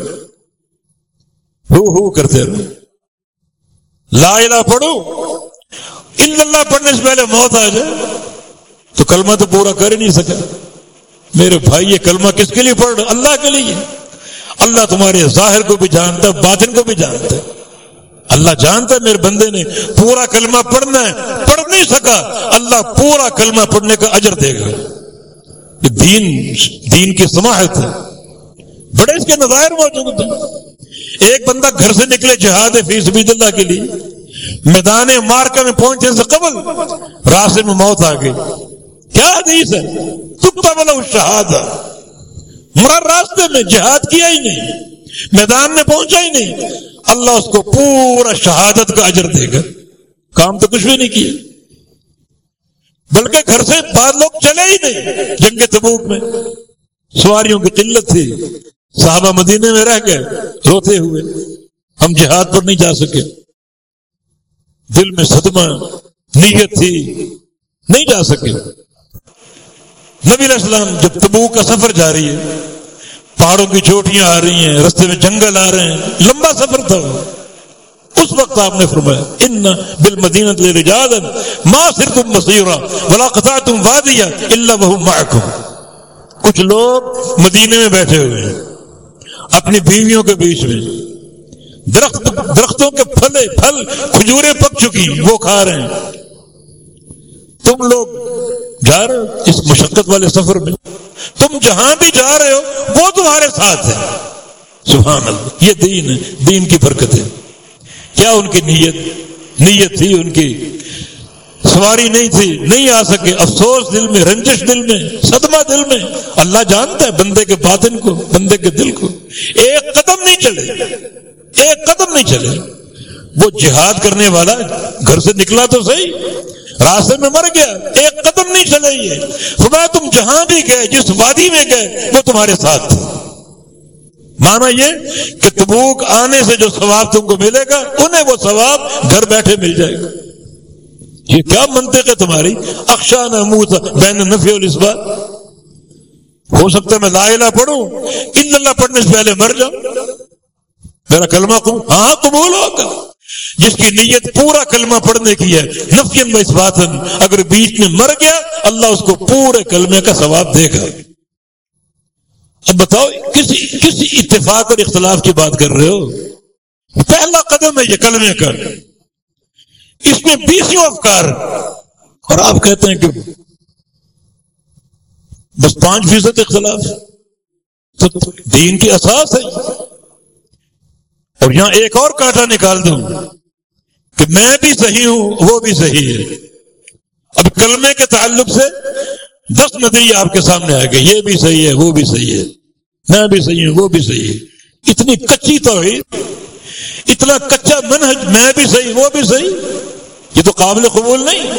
ہو ہو کرتے رہو۔ لا الہ پڑھو. ان اللہ پڑھنے سے پہلے موت آ جائے. تو کلمہ تو پورا کر ہی نہیں سکا. میرے بھائی، یہ کلمہ کس کے لیے پڑھ اللہ کے لیے. اللہ تمہارے ظاہر کو بھی جانتا ہے، باطن کو بھی جانتا ہے. اللہ جانتا ہے میرے بندے نے پورا کلمہ پڑھنا ہے. پڑھ نہیں سکا. اللہ پورا کلمہ پڑھنے کا اجر دے گا. یہ دین دین کی سماحت ہے. بڑے اس کے نظائر موجود ہیں. ایک بندہ گھر سے نکلے، جہاد فی سبید اللہ کے لیے، میدان مارکا میں پہنچنے سے قبل راستے میں موت آ گئی۔ کیا حدیث ہے؟ تکتا بلا شہاد مرا راستے میں جہاد کیا ہی نہیں، میدان میں پہنچا ہی نہیں۔ اللہ اس کو پورا شہادت کا اجر دے گا۔ کام تو کچھ بھی نہیں کیا۔ بلکہ گھر سے بعد لوگ چلے ہی نہیں، جنگ تبوک میں۔ سواریوں کی قلت تھی۔ صحابہ مدینے میں رہ گئے، روتے ہوئے۔ ہم جہاد پر نہیں جا سکے۔ دل میں صدمہ، نیت تھی، نہیں جا سکے۔ نبی علیہ السلام جب تبو کا سفر جاری ہے، پہاڑوں کی چوٹیاں آ رہی ہیں، رستے میں جنگل آ رہے ہیں، لمبا سفر تھا۔ اس وقت آپ نے فرمایا، ان بل مدینت ماں صرف تم مسیورا بلا قطع تم وادیا اللہ کچھ لوگ مدینے میں بیٹھے ہوئے ہیں۔ اپنی بیویوں کے بیچ میں۔ درخت درختوں کے پھلے پھل کھجورے پک چکی، وہ کھا رہے ہیں۔ تم لوگ جا رہے ہو اس مشقت والے سفر میں۔ تم جہاں بھی جا رہے ہو، وہ تمہارے ساتھ ہے۔ سبحان اللہ، یہ دین ہے، دین کی برکت ہے۔ کیا ان کی نیت؟ نیت تھی ان کی سواری نہیں تھی، نہیں آ سکے۔ افسوس دل میں، رنجش دل میں، صدمہ دل میں۔ اللہ جانتا ہے بندے کے باطن کو، بندے کے دل کو۔ ایک قدم نہیں چلے۔ ایک قدم نہیں چلے۔ وہ جہاد کرنے والا گھر سے نکلا تو صحیح، راستے میں مر گیا۔ ایک قدم نہیں چلے یہ۔ خدا تم جہاں بھی گئے، جس وادی میں گئے، وہ تمہارے ساتھ۔ تھے مانا یہ کہ تبوک آنے سے جو ثواب تم کو ملے گا، انہیں وہ ثواب گھر بیٹھے مل جائے گا۔ یہ کیا منطق ہے تمہاری؟ اکشا نمود بین نفی اور اس بات ہو سکتا ہے میں لا الہ پڑھوں؟ ان اللہ پڑھنے سے پہلے مر جاؤں۔ میرا کلمہ قبول ہاں قبول ہوگا جس کی نیت پورا کلمہ پڑھنے کی ہے نفین میں اس بات اگر بیچ میں مر گیا، اللہ اس کو پورے کلمے کا ثواب دے گا۔ اب بتاؤ کسی کسی اتفاق اور اختلاف کی بات کر رہے ہو؟ پہلا قدم ہے یہ کلمے کا۔ اس میں بیسوں افکار اور آپ کہتے ہیں کہ بس پانچ فیصد اختلاف۔ تو دین کی اساس ہے۔ اور یہاں ایک اور کاٹا نکال دوں کہ میں بھی صحیح ہوں، وہ بھی صحیح ہے۔ اب کلمے کے تعلق سے دس نظریے آپ کے سامنے آئے گا یہ بھی صحیح ہے، وہ بھی صحیح ہے۔ میں بھی صحیح ہوں، وہ بھی صحیح ہے۔ اتنی کچی توحید، اتنا کچا منہج، میں بھی صحیح، وہ بھی صحیح۔ یہ تو قابل قبول نہیں.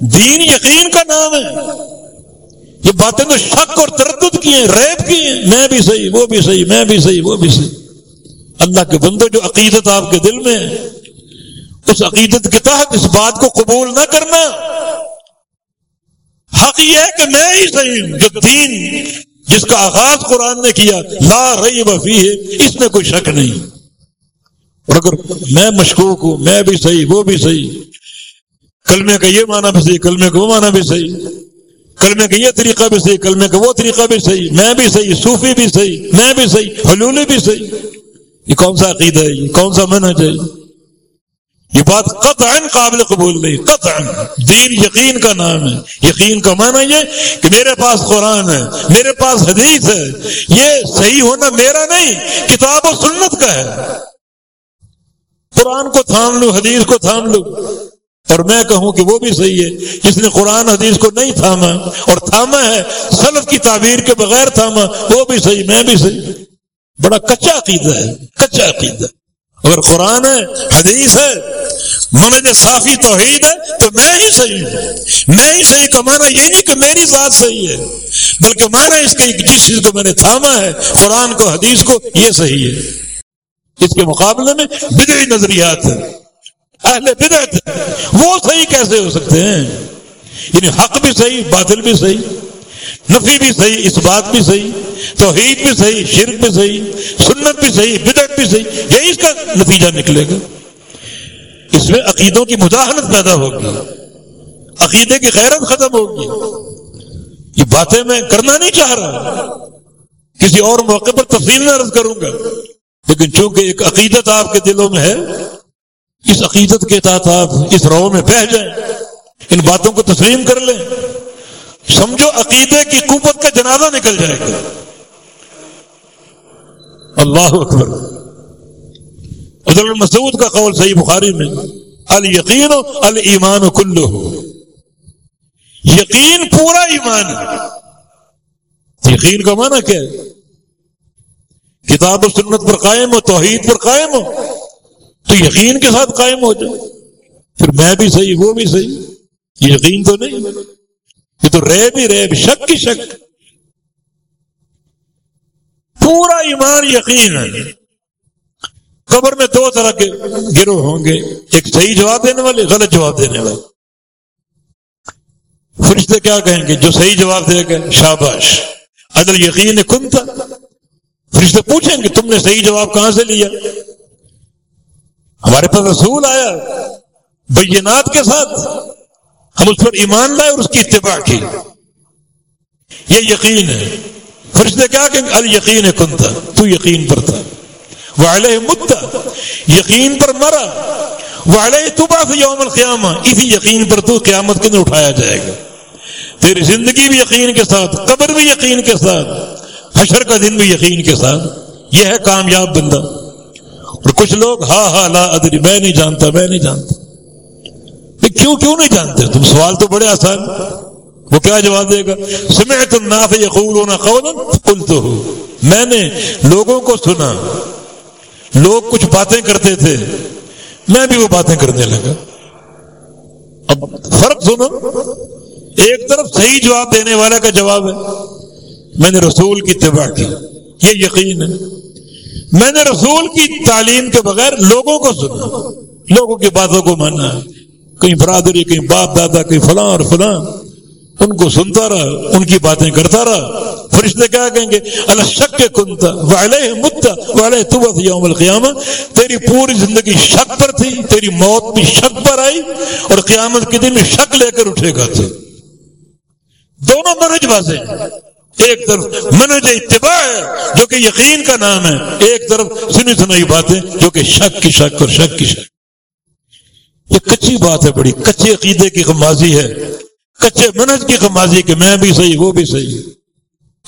دین یقین کا نام ہے. یہ باتیں تو شک اور تردد کی ہیں، ریب کی ہیں، میں بھی صحیح، وہ بھی صحیح، میں بھی صحیح، وہ بھی صحیح. اللہ کے بندے جو عقیدت آپ کے دل میں ہے اس عقیدت کے تحت اس بات کو قبول نہ کرنا. حق یہ ہے کہ میں ہی صحیح ہوں، جو دین جس کا آغاز قرآن نے کیا، لا رہی وفی ہے اس میں کوئی شک نہیں. اور اگر میں مشکوک ہوں، میں بھی صحیح، وہ بھی صحیح۔ کلمے کا یہ معنی بھی صحیح، کلمے کا وہ معنی بھی صحیح۔ کلمے کا یہ طریقہ بھی صحیح، کلمے کا وہ طریقہ بھی صحیح۔ میں بھی صحیح، صوفی بھی صحیح، میں بھی صحیح، حلولی بھی صحیح۔ یہ کون سا عقیدہ ہے؟ یہ کون سا من ہے؟ یہ بات قطعا قابل قبول نہیں، قطعا۔ دین یقین کا نام ہے۔ یقین کا معنی یہ کہ میرے پاس قرآن ہے، میرے پاس حدیث ہے۔ یہ صحیح ہونا میرا نہیں، کتاب و سنت کا ہے۔ قرآن کو تھام لو حدیث کو تھام لو اور میں کہوں کہ وہ بھی صحیح ہے، جس نے قرآن، حدیث کو نہیں تھاما اور تھاما ہے، سلف کی تعبیر کے بغیر تھاما، وہ بھی صحیح، میں بھی صحیح۔ بڑا کچا عقیدہ ہے، کچا عقیدہ۔ اگر قرآن ہے، حدیث ہے منج صافی توحید ہے، تو میں ہی صحیح ہوں۔ میں ہی صحیح کمانا یہ نہیں کہ میری ذات صحیح ہے، بلکہ مانا اس کے جس چیز کو میں نے تھاما ہے، قرآن کو، حدیث کو، یہ صحیح ہے۔ اس کے مقابلے میں بدعی نظریات ہیں، اہل بدعت وہ صحیح کیسے ہو سکتے ہیں؟ یعنی حق بھی صحیح، باطل بھی صحیح، نفی بھی صحیح، اس بات بھی صحیح، توحید بھی صحیح، شرک بھی صحیح، سنت بھی صحیح، بدعت بھی صحیح، یہی اس کا نتیجہ نکلے گا۔ اس میں عقیدوں کی مداحنت پیدا ہوگی، عقیدے کی غیرت ختم ہوگی۔ یہ باتیں میں کرنا نہیں چاہ رہا کسی اور موقع پر تفصیل نہ عرض کروں گا۔ لیکن چونکہ ایک عقیدت آپ کے دلوں میں ہے، اس عقیدت کے تحت آپ اس رو میں بہ جائیں، ان باتوں کو تسلیم کر لیں۔ سمجھو، عقیدے کی قوت کا جنازہ نکل جائے گا۔ اللہ اکبر۔ حضرت مسعود کا قول صحیح بخاری میں القین المان و کلو ہو یقین پورا ایمان ہے۔ یقین کا معنی کیا ہے؟ کتاب و سنت پر قائم ہو، توحید پر قائم ہو، تو یقین کے ساتھ قائم ہو جائے۔ پھر میں بھی صحیح، وہ بھی صحیح۔ یقین تو نہیں، یہ تو ریب ہی ریب، شک کی شک۔ پورا ایمان یقین ہے۔ قبر میں دو طرح کے گروہ ہوں گے، ایک صحیح جواب دینے والے، غلط جواب دینے والے۔ فرشتے کیا کہیں گے؟ جو صحیح جواب دے گا شاباش۔ عدل یقین کن تھا؟ فرشتے پوچھیں گے، تم نے صحیح جواب کہاں سے لیا؟ ہمارے پاس رسول آیا، بینات کے ساتھ، ہم اس پر ایمان لائے اور اس کی اتباع کی۔ یہ یقین ہے۔ فرشتے کیا کہ ال یقین کن تھا تو یقین پر تھا۔ وہ علیہ متا یقین پر مرا۔ وہ علیہ تو بات یوم القیامہ، اسی یقین پر تو قیامت کے اندر اٹھایا جائے گا۔ تیری زندگی بھی یقین کے ساتھ، قبر بھی یقین کے ساتھ۔ حشر کا دن بھی یقین کے ساتھ۔ یہ ہے کامیاب بندہ۔ اور کچھ لوگ ہاں ہاں لا ادری، میں نہیں جانتا، میں نہیں جانتا۔ کیوں کیوں نہیں جانتے؟ تم سوال تو بڑے آسان وہ کیا جواب دے گا؟ سمے تم ناف یقول ہونا ہو میں نے لوگوں کو سنا۔ لوگ کچھ باتیں کرتے تھے۔ میں بھی وہ باتیں کرنے لگا۔ اب فرق سنو۔ ایک طرف صحیح جواب دینے والا کا جواب ہے۔ میں نے رسول کی اتباع کی، یہ یقین ہے۔ میں نے رسول کی تعلیم کے بغیر لوگوں کو سنا، لوگوں کی باتوں کو مانا۔ کہیں برادری، کہیں باپ دادا، کہیں فلاں اور فلاں۔ ان کو سنتا رہا، ان کی باتیں کرتا رہا۔ فرشتے کیا کہیں گے؟ اللہ شک کے کنتا والے متا والے تو یوم القیامہ۔ تیری پوری زندگی شک پر تھی، تیری موت بھی شک پر آئی اور قیامت کے دن میں شک لے کر اٹھے گا تو۔ دونوں مرج بازے ایک طرف منج اتباع ہے جو کہ یقین کا نام ہے، ایک طرف سنی سنائی باتیں جو کہ شک کی شک اور شک کی شک۔ یہ کچی بات ہے بڑی، کچے عقیدے کی غمازی ہے۔ کچے منج کی غمازی کہ میں بھی صحیح، وہ بھی صحیح۔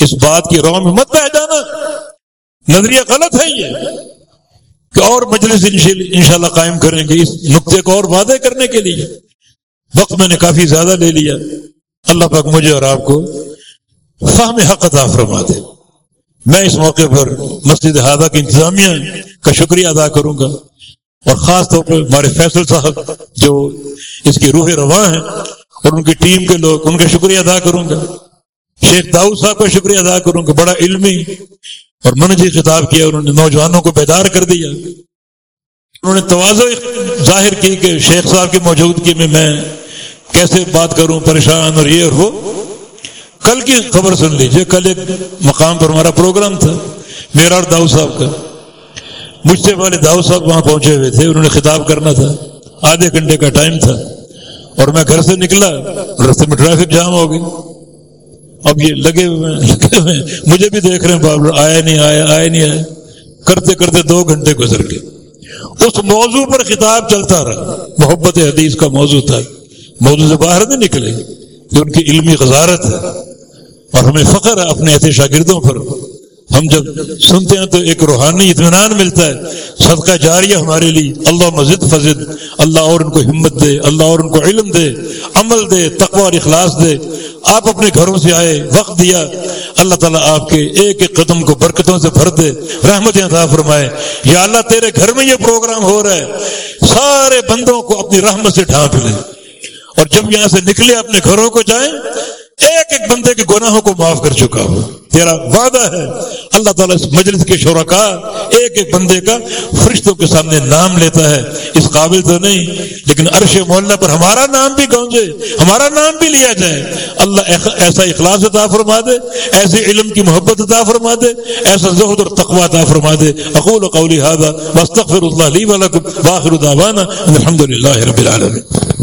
اس بات کی رو میں مت بہ جانا۔ نظریہ غلط ہے یہ۔ کہ اور مجلس انشاءاللہ قائم کریں گے اس نقطے کو اور وعدے کرنے کے لیے۔ وقت میں نے کافی زیادہ لے لیا۔ اللہ پاک مجھے اور آپ کو فہم حق عطا فرما دے میں اس موقع پر مسجد ہادہ کی انتظامیہ کا شکریہ ادا کروں گا۔ اور خاص طور پر ہمارے فیصل صاحب جو اس کی روح رواں ہیں اور ان کی ٹیم کے لوگ، ان کا شکریہ ادا کروں گا۔ شیخ داؤد صاحب کا شکریہ ادا کروں گا۔ بڑا علمی اور منجی خطاب کیا، انہوں نے نوجوانوں کو بیدار کر دیا۔ انہوں نے توازو ظاہر کی کہ شیخ صاحب کی موجودگی میں میں کیسے بات کروں، پریشان اور یہ اور وہ کل کی خبر سن لیجیے۔ کل ایک مقام پر ہمارا پروگرام تھا میرا اور داؤ صاحب کا۔ مجھ سے والے داؤ صاحب وہاں پہنچے ہوئے تھے، انہوں نے خطاب کرنا تھا۔ آدھے گھنٹے کا ٹائم تھا۔ اور میں گھر سے نکلا رستے میں ٹریفک جام ہو گئی۔ اب یہ لگے ہوئے لگے ہوئے مجھے بھی دیکھ رہے ہیں، بابر، آیا نہیں، آیا آیا نہیں، آیا۔ کرتے کرتے دو گھنٹے گزر گئے۔ اس موضوع پر خطاب چلتا رہا۔ محبت حدیث کا موضوع تھا۔ موضوع سے باہر نہیں نکلے۔ جو ان کی علمی غزارت ہے۔ اور ہمیں فخر ہے اپنے ایسے شاگردوں پر۔ ہم جب سنتے ہیں تو ایک روحانی اطمینان ملتا ہے۔ صدقہ جاریہ ہمارے لیے۔ اللہ مزد فضد اللہ اور ان کو ہمت دے۔ اللہ اور ان کو علم دے۔ عمل دے۔ تقوی اور اخلاص دے۔ آپ اپنے گھروں سے آئے، وقت دیا۔ اللہ تعالیٰ آپ کے ایک ایک قدم کو برکتوں سے بھر دے۔ رحمت عطا فرمائے۔ یا اللہ، تیرے گھر میں یہ پروگرام ہو رہا ہے۔ سارے بندوں کو اپنی رحمت سے ڈھانپ لے۔ اور جب یہاں سے نکلے اپنے گھروں کو جائیں ایک ایک بندے کے گناہوں کو معاف کر چکا ہو تیرا وعدہ ہے۔ اللہ تعالیٰ اس مجلس کے شرکا ایک ایک بندے کا فرشتوں کے سامنے نام لیتا ہے۔ اس قابل تو نہیں، لیکن عرش محلہ پر ہمارا نام بھی گونجے، ہمارا نام بھی لیا جائے۔ اللہ ایسا اخلاص عطا فرما دے ایسے علم کی محبت عطا فرما دے، ایسا زہد اور تقوا عطا فرما دے۔ اقول قولی هذا واستغفر الله لي ولكم واخر دعوانا الحمد لله رب العالمين۔